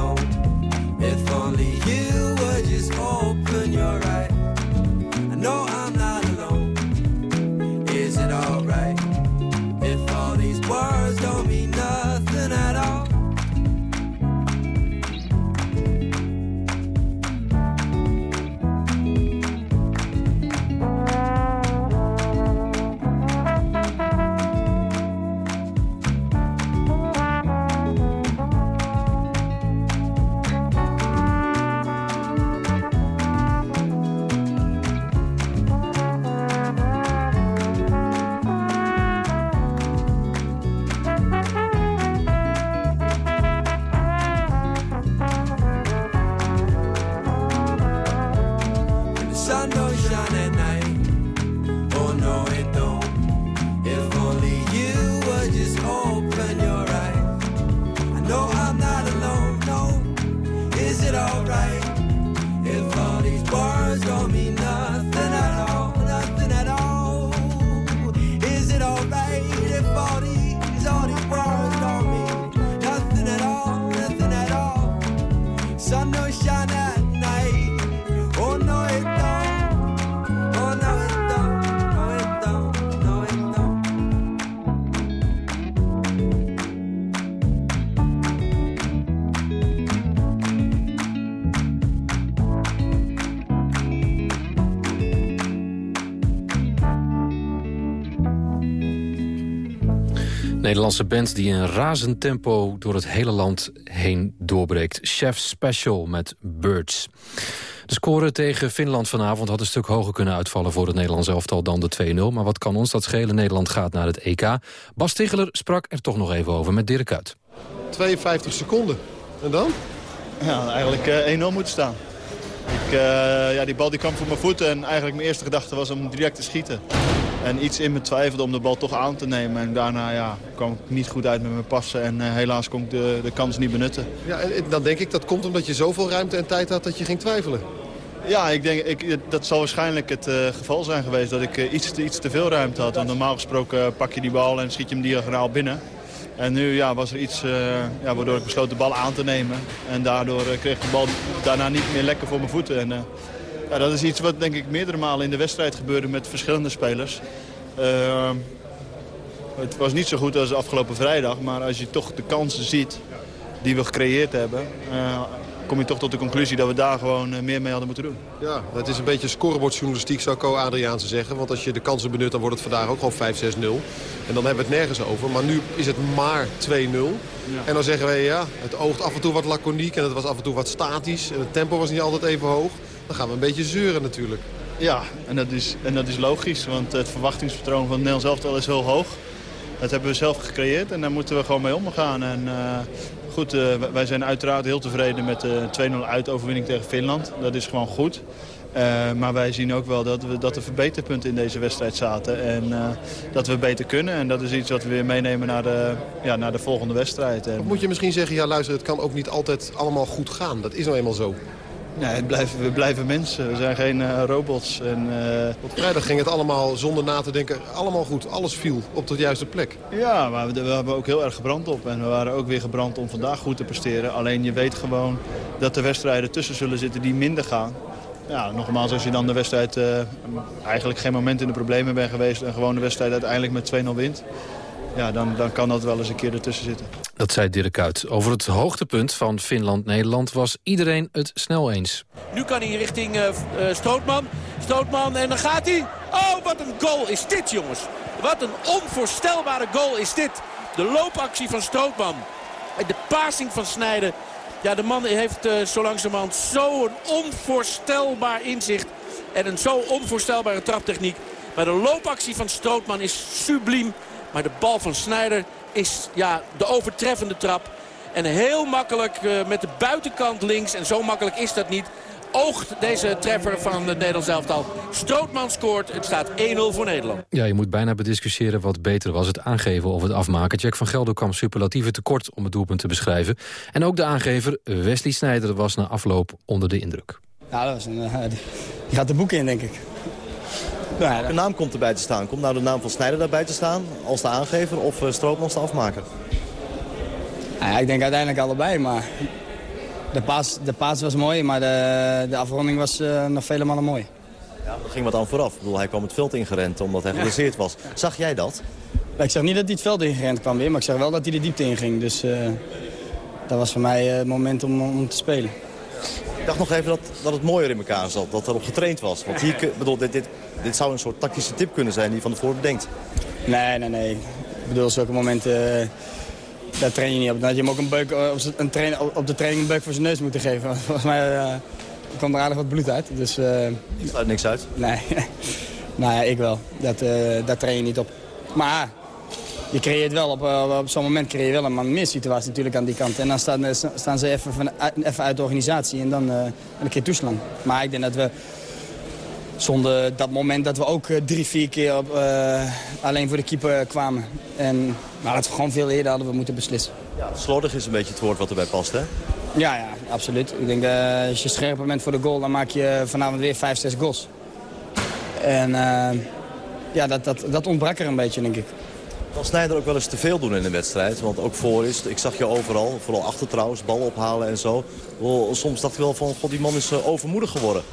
Nederlandse band die in razend tempo door het hele land heen doorbreekt. Chef Special met Birds. De score tegen Finland vanavond had een stuk hoger kunnen uitvallen... voor het Nederlands elftal dan de 2-0. Maar wat kan ons dat schelen? Nederland gaat naar het EK. Bas Ticheler sprak er toch nog even over met Dirk Kuyt. 52 seconden. En dan? Ja, eigenlijk eh 1-0 moeten staan. Ik, eh, ja, die bal die kwam voor mijn voeten en eigenlijk mijn eerste gedachte was om direct te schieten. En iets in me twijfelde om de bal toch aan te nemen. En daarna ja, kwam ik niet goed uit met mijn passen en eh, helaas kon ik de, de kans niet benutten. Ja, en dan denk ik dat komt omdat je zoveel ruimte en tijd had dat je ging twijfelen. Ja, ik denk, ik, dat zal waarschijnlijk het eh, geval zijn geweest dat ik eh, iets, te, iets te veel ruimte had. Want normaal gesproken pak je die bal en schiet je hem diagonaal binnen. En nu ja, was er iets ja, waardoor ik besloot de bal aan te nemen. En daardoor kreeg de bal daarna niet meer lekker voor mijn voeten. En, ja, dat is iets wat denk ik meerdere malen in de wedstrijd gebeurde met verschillende spelers. Eh, het was niet zo goed als afgelopen vrijdag. Maar als je toch de kansen ziet die we gecreëerd hebben... eh, kom je toch tot de conclusie dat we daar gewoon eh, meer mee hadden moeten doen. Ja, het is een beetje scorebordjournalistiek, zou Co Adriaanse zeggen. Want als je de kansen benut, dan wordt het vandaag ook gewoon 5-6-0. En dan hebben we het nergens over. Maar nu is het maar 2-0. En dan zeggen wij, ja, het oogt af en toe wat laconiek. En het was af en toe wat statisch. En het tempo was niet altijd even hoog. Dan gaan we een beetje zeuren natuurlijk. Ja, en dat is, en dat is logisch, want het verwachtingspatroon van het Nederlands elftal is heel hoog. Dat hebben we zelf gecreëerd en daar moeten we gewoon mee omgaan. En eh, goed, eh, wij zijn uiteraard heel tevreden met de 2-0 uitoverwinning tegen Finland. Dat is gewoon goed. Eh, maar wij zien ook wel dat, we, dat er verbeterpunten in deze wedstrijd zaten. En eh, dat we beter kunnen. En dat is iets wat we weer meenemen naar de, ja, naar de volgende wedstrijd. En, Of moet je misschien zeggen, ja luister, het kan ook niet altijd allemaal goed gaan. Dat is nou eenmaal zo. Nee, het blijven, we blijven mensen, we zijn geen eh, robots. En, eh, Want vrijdag ging het allemaal zonder na te denken, allemaal goed. Alles viel op de juiste plek. Ja, maar we, we hebben ook heel erg gebrand op. En we waren ook weer gebrand om vandaag goed te presteren. Alleen je weet gewoon dat er wedstrijden tussen zullen zitten die minder gaan. Ja, nogmaals, als je dan de wedstrijd eh, eigenlijk geen moment in de problemen bent geweest... en gewoon de wedstrijd uiteindelijk met 2-0 wint... Ja, dan, dan kan dat wel eens een keer ertussen zitten. Dat zei Dirk Kuyt. Over het hoogtepunt van Finland-Nederland was iedereen het snel eens. Nu kan hij richting eh, Strootman. Strootman en dan gaat hij. Oh, wat een goal is dit, jongens. Wat een onvoorstelbare goal is dit. De loopactie van Strootman. De passing van Snijden. Ja, de man heeft eh, zo langzamerhand zo'n onvoorstelbaar inzicht. En een zo onvoorstelbare traptechniek. Maar de loopactie van Strootman is subliem. Maar de bal van Snijder is ja, de overtreffende trap. En heel makkelijk uh, met de buitenkant links. En zo makkelijk is dat niet oogt deze treffer van het Nederlands elftal. Strootman scoort. Het staat 1-0 voor Nederland. Ja, je moet bijna bediscussiëren wat beter was. Het aangeven of het afmaken. Jack van Gelder kwam superlatieve tekort om het doelpunt te beschrijven. En ook de aangever Wesley Sneijder was na afloop onder de indruk. Ja, dat was een, uh, die gaat de boeken in, denk ik. Nou, de naam komt erbij te staan. Komt nou de naam van Snijder daarbij te staan als de aangever of uh, Strootman als de afmaker? Ja, ik denk uiteindelijk allebei, maar de paas, de paas was mooi, maar de, de afronding was uh, nog vele malen mooi. Ja, er ging wat aan vooraf. Ik bedoel, hij kwam het veld ingerend omdat hij geblesseerd was. Zag jij dat? Ik zeg niet dat hij het veld ingerend kwam weer, maar ik zeg wel dat hij de diepte inging. Dus uh, dat was voor mij het moment om, om te spelen. Ik dacht nog even dat, dat het mooier in elkaar zat, dat erop getraind was. Want hier, bedoel, dit, dit, dit zou een soort tactische tip kunnen zijn die je van tevoren bedenkt. Nee, nee, nee. Ik bedoel, zulke momenten... Uh, daar train je niet op. Dan had je hem ook een beuk, op, een train, op de training een beuk voor zijn neus moeten geven. (laughs) Volgens mij uh, kwam er aardig wat bloed uit. Dus, uh, je sluit niks uit? Nee. (laughs) nou ja, ik wel. Dat, daar train je niet op. Maar je creëert wel, op, op zo'n moment creëer je wel een man meer situatie natuurlijk aan die kant. En dan staan, staan ze even, van, even uit de organisatie en dan een keer toeslaan. Maar ik denk dat we zonder dat moment dat we ook drie, vier keer op, uh, alleen voor de keeper kwamen. En, maar dat we gewoon veel eerder hadden we moeten beslissen. Ja, slordig is een beetje het woord wat erbij past, hè? Ja, ja, absoluut. Ik denk, uh, als je scherper bent voor de goal, dan maak je vanavond weer vijf, zes goals. En uh, ja, dat, dat, dat ontbrak er een beetje, denk ik. Kan Snijder ook wel eens te veel doen in een wedstrijd? Want ook voor is, ik zag je overal, vooral achter trouwens, bal ophalen en zo. Soms dacht ik wel van, god, die man is overmoedig geworden.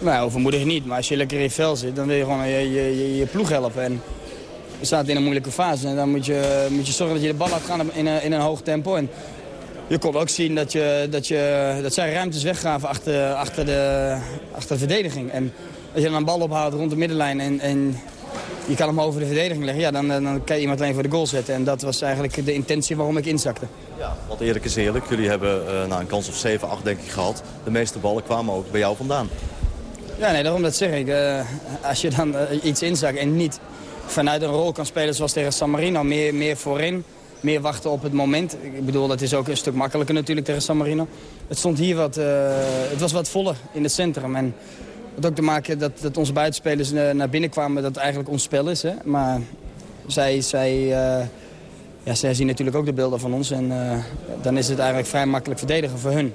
Nou, overmoedig niet. Maar als je lekker in vel zit, dan wil je gewoon je, je, je ploeg helpen. En we zaten in een moeilijke fase. En dan moet je, moet je zorgen dat je de bal laat gaan in een, in een hoog tempo. En je kon ook zien dat, je, dat, je, dat zij ruimtes weggaven achter, achter, de, achter de verdediging. En als je dan een bal ophaalt rond de middenlijn en, en je kan hem over de verdediging leggen... Ja, dan, dan kan je iemand alleen voor de goal zetten. En dat was eigenlijk de intentie waarom ik inzakte. Ja, want eerlijk is eerlijk. Jullie hebben uh, een kans of 7, 8 denk ik gehad. De meeste ballen kwamen ook bij jou vandaan. Ja, nee, daarom dat zeg ik. Uh, als je dan uh, iets inzakt en niet vanuit een rol kan spelen zoals tegen San Marino, meer, meer voorin, meer wachten op het moment. Ik bedoel, dat is ook een stuk makkelijker natuurlijk tegen San Marino. Het stond hier wat, uh, het was wat voller in het centrum. En het ook te maken dat, dat onze buitenspelers naar binnen kwamen, dat eigenlijk ons spel is. Hè? Maar zij, zij, ja, zij zien natuurlijk ook de beelden van ons. En dan is het eigenlijk vrij makkelijk verdedigen voor hun.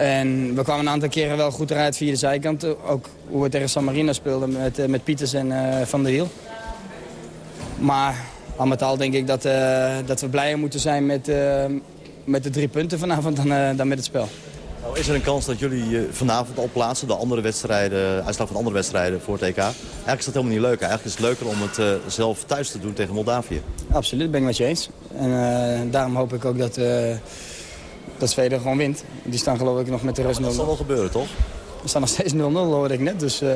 En we kwamen een aantal keren wel goed eruit via de zijkant. Ook hoe we tegen San Marino speelden met, met Pieters en uh, Van der Wiel. Maar al met al denk ik dat, uh, dat we blijer moeten zijn met, met de drie punten vanavond dan, dan met het spel. Nou, is er een kans dat jullie vanavond al plaatsen, de andere wedstrijden, uitslag van andere wedstrijden voor het EK? Eigenlijk is dat helemaal niet leuk. Eigenlijk is het leuker om het zelf thuis te doen tegen Moldavië. Absoluut, ben ik met je eens. En daarom hoop ik ook dat dat Zweden gewoon wint. Die staan geloof ik nog met de rest 0-0. dat zal wel gebeuren, toch? We staan nog steeds 0-0, hoorde ik net. Dus, uh,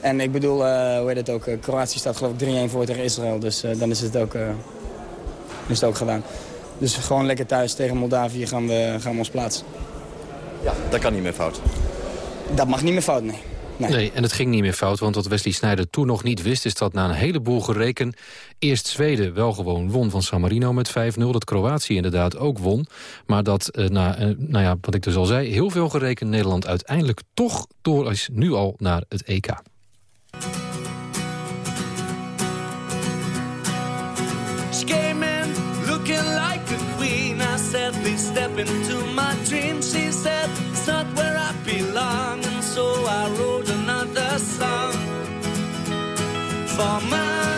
en ik bedoel, uh, hoe heet het ook, uh, Kroatië staat geloof ik 3-1 voor tegen Israël. Dus dan is het, ook, is het ook gedaan. Dus gewoon lekker thuis tegen Moldavië gaan we, gaan we ons plaatsen. Ja, dat kan niet meer fout. Dat mag niet meer fout, nee. Nee. nee. en het ging niet meer fout, want wat Wesley Sneijder toen nog niet wist... is dat na een heleboel gereken eerst Zweden wel gewoon won van San Marino met 5-0. Dat Kroatië inderdaad ook won. Maar dat, eh, na, eh, nou ja, wat ik dus al zei, heel veel gereken Nederland uiteindelijk toch door is nu al naar het EK. looking like a queen. I said, for my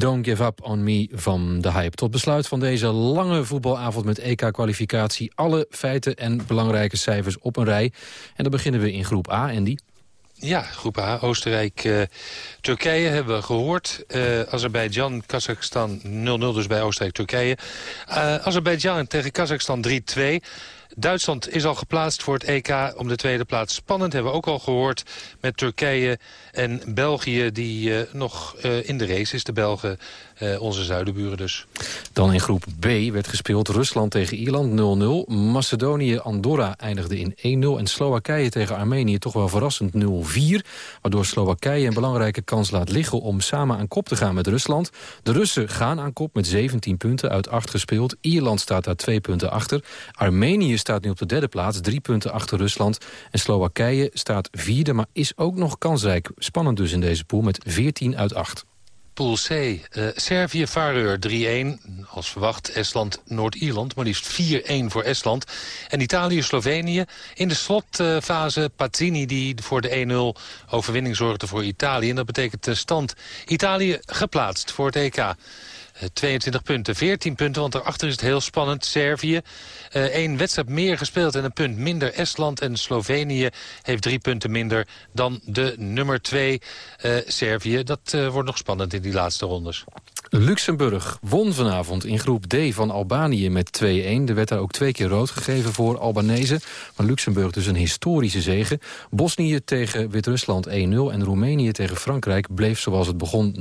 Don't Give Up On Me van de Hype. Tot besluit van deze lange voetbalavond met EK-kwalificatie. Alle feiten en belangrijke cijfers op een rij. En dan beginnen we in groep A, Andy. Ja, groep A, Oostenrijk, uh, Turkije hebben we gehoord. Uh, Azerbeidzjan, Kazachstan 0-0 dus bij Oostenrijk-Turkije. Uh, Azerbeidzjan tegen Kazachstan 3-2. Duitsland is al geplaatst voor het EK om de tweede plaats. Spannend hebben we ook al gehoord met Turkije en België... die uh, nog uh, in de race is, de Belgen, uh, onze zuidenburen dus. Dan in groep B werd gespeeld Rusland tegen Ierland 0-0. Macedonië-Andorra eindigde in 1-0. En Slowakije tegen Armenië toch wel verrassend 0-4. Waardoor Slowakije een belangrijke kans laat liggen om samen aan kop te gaan met Rusland. De Russen gaan aan kop met 17 punten uit 8 gespeeld. Ierland staat daar 2 punten achter. Armenië staat nu op de derde plaats, 3 punten achter Rusland. En Slowakije staat vierde, maar is ook nog kansrijk. Spannend dus in deze pool met 14 uit 8. Pool C. Uh, Servië, Vareur 3-1. Als verwacht Estland, Noord-Ierland. Maar liefst 4-1 voor Estland. En Italië, Slovenië. In de slotfase uh, Pazzini die voor de 1-0 overwinning zorgde voor Italië. En dat betekent de stand Italië geplaatst voor het EK. 22 punten, 14 punten, want daarachter is het heel spannend. Servië, één uh, wedstrijd meer gespeeld en een punt minder. Estland en Slovenië heeft drie punten minder dan de nummer 2 uh, Servië. Dat wordt nog spannend in die laatste rondes. Luxemburg won vanavond in groep D van Albanië met 2-1. Er werd daar ook twee keer rood gegeven voor Albanese. Maar Luxemburg dus een historische zege. Bosnië tegen Wit-Rusland 1-0 en Roemenië tegen Frankrijk bleef zoals het begon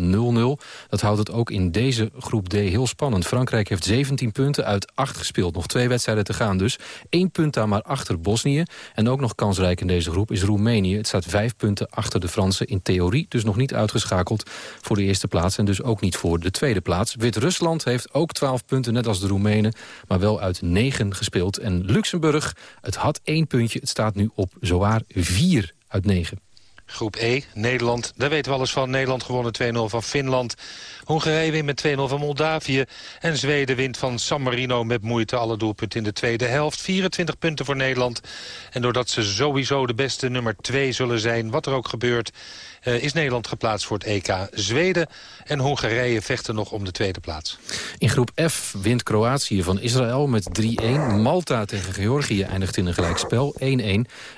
0-0. Dat houdt het ook in deze groep D heel spannend. Frankrijk heeft 17 punten uit 8 gespeeld. Nog twee wedstrijden te gaan dus. Eén punt daar maar achter Bosnië. En ook nog kansrijk in deze groep is Roemenië. Het staat vijf punten achter de Fransen. In theorie dus nog niet uitgeschakeld voor de eerste plaats. En dus ook niet voor de tweede plaats. Wit-Rusland heeft ook 12 punten, net als de Roemenen. Maar wel uit 9 gespeeld. En Luxemburg, het had één puntje. Het staat nu op zowaar 4 uit 9. Groep E, Nederland, daar weten we alles van. Nederland gewonnen 2-0 van Finland. Hongarije wint met 2-0 van Moldavië. En Zweden wint van San Marino met moeite alle doelpunten in de tweede helft. 24 punten voor Nederland. En doordat ze sowieso de beste nummer 2 zullen zijn, wat er ook gebeurt... Uh, is Nederland geplaatst voor het EK. Zweden en Hongarije vechten nog om de tweede plaats. In groep F wint Kroatië van Israël met 3-1. Malta tegen Georgië eindigt in een gelijkspel 1-1.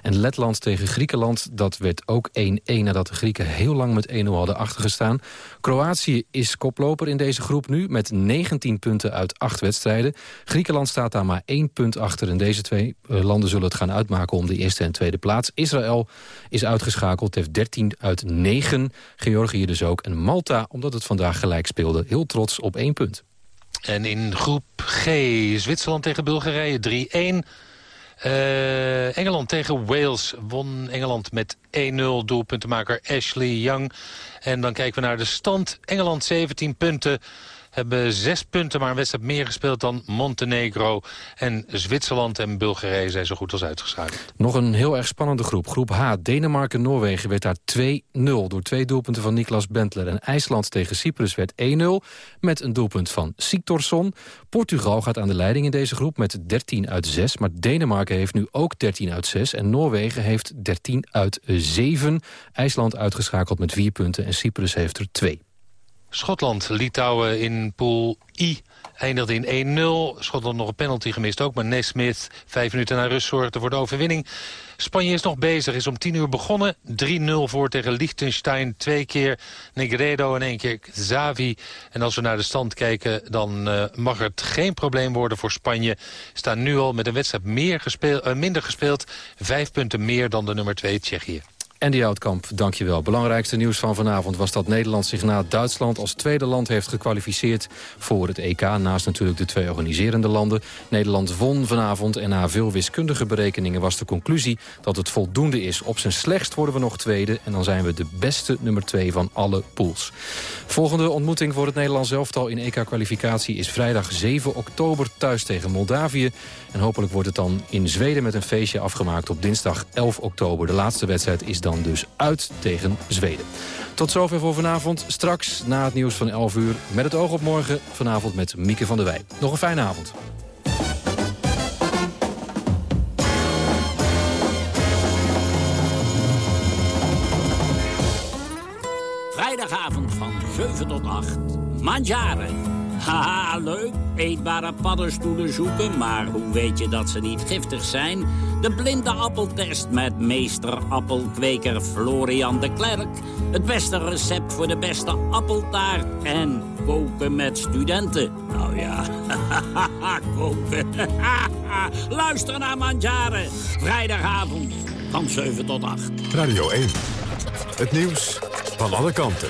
En Letland tegen Griekenland, dat werd ook 1-1... nadat de Grieken heel lang met 1-0 hadden achtergestaan. Kroatië is koploper in deze groep nu met 19 punten uit 8 wedstrijden. Griekenland staat daar maar 1 punt achter. En deze twee uh, landen zullen het gaan uitmaken om de eerste en tweede plaats. Israël is uitgeschakeld, heeft 13 uit 9. Georgië dus ook. En Malta, omdat het vandaag gelijk speelde, heel trots op 1 punt. En in groep G, Zwitserland tegen Bulgarije 3-1. Uh, Engeland tegen Wales won Engeland met 1-0 doelpuntenmaker Ashley Young. En dan kijken we naar de stand. Engeland 17 punten hebben zes punten, maar een wedstrijd meer gespeeld dan Montenegro. En Zwitserland en Bulgarije zijn zo goed als uitgeschakeld. Nog een heel erg spannende groep. Groep H, Denemarken-Noorwegen werd daar 2-0 door twee doelpunten van Niklas Bentler. En IJsland tegen Cyprus werd 1-0 met een doelpunt van Siktorsson. Portugal gaat aan de leiding in deze groep met 13 uit 6. Maar Denemarken heeft nu ook 13 uit 6. En Noorwegen heeft 13 uit 7. IJsland uitgeschakeld met 4 punten en Cyprus heeft er 2. Schotland, Litouwen in pool I eindigde in 1-0. Schotland nog een penalty gemist ook, maar Nesmith vijf minuten naar rust zorgde voor de overwinning. Spanje is nog bezig, is om 10 uur begonnen. 3-0 voor tegen Liechtenstein, twee keer Negredo en één keer Xavi. En als we naar de stand kijken, dan uh, mag het geen probleem worden voor Spanje. Staan nu al met een wedstrijd meer uh, minder gespeeld. Vijf punten meer dan de nummer 2 Tsjechië. Andy Houtkamp, dankjewel. Belangrijkste nieuws van vanavond was dat Nederland zich na Duitsland als tweede land heeft gekwalificeerd voor het EK. Naast natuurlijk de twee organiserende landen. Nederland won vanavond en na veel wiskundige berekeningen was de conclusie dat het voldoende is. Op zijn slechtst worden we nog tweede en dan zijn we de beste nummer twee van alle pools. Volgende ontmoeting voor het Nederlands elftal in EK-kwalificatie is vrijdag 7 oktober thuis tegen Moldavië. En hopelijk wordt het dan in Zweden met een feestje afgemaakt op dinsdag 11 oktober. De laatste wedstrijd is dan dus uit tegen Zweden. Tot zover voor vanavond. Straks na het nieuws van 11 uur met het oog op morgen. Vanavond met Mieke van der Wij. Nog een fijne avond. Vrijdagavond van 7 tot 8. Mandjaren. Haha, leuk. Eetbare paddenstoelen zoeken, maar hoe weet je dat ze niet giftig zijn? De blinde appeltest met meester appelkweker Florian de Klerk. Het beste recept voor de beste appeltaart. En koken met studenten. Nou ja, (laughs) koken. (laughs) Luister naar Mandjaren. Vrijdagavond van 7 tot 8. Radio 1. Het nieuws van alle kanten.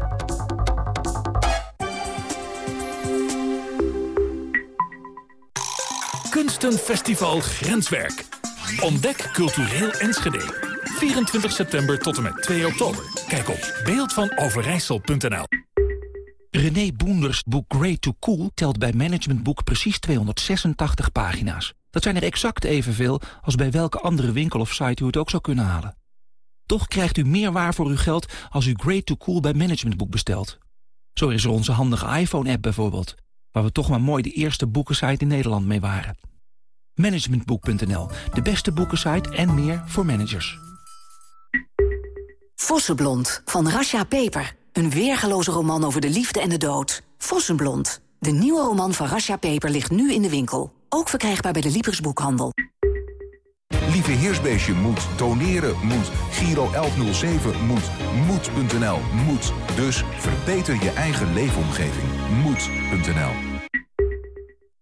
Kunstenfestival Grenswerk. Ontdek cultureel Enschede. 24 september tot en met 2 oktober. Kijk op beeldvanoverijssel.nl René Boenders boek Great to Cool telt bij Managementboek precies 286 pagina's. Dat zijn er exact evenveel als bij welke andere winkel of site u het ook zou kunnen halen. Toch krijgt u meer waar voor uw geld als u Great to Cool bij Managementboek bestelt. Zo is er onze handige iPhone-app bijvoorbeeld, waar we toch maar mooi de eerste boekensite in Nederland mee waren. Managementboek.nl, de beste boekensite en meer voor managers. Vossenblond van Rasha Peper. Een weergeloze roman over de liefde en de dood. Vossenblond. De nieuwe roman van Rasha Peper ligt nu in de winkel. Ook verkrijgbaar bij de Libris Lieve Heersbeestje moet, doneren moet, Giro 1107 moet, moed.nl moet. Dus verbeter je eigen leefomgeving. Moed.nl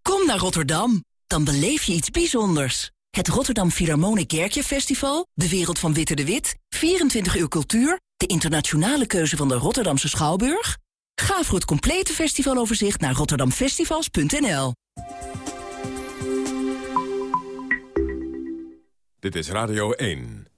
Kom naar Rotterdam, dan beleef je iets bijzonders. Het Rotterdam Philharmonic Kerkje Festival, de wereld van Witte de Wit, 24 uur cultuur, de internationale keuze van de Rotterdamse Schouwburg. Ga voor het complete festivaloverzicht naar rotterdamfestivals.nl. Dit is Radio 1.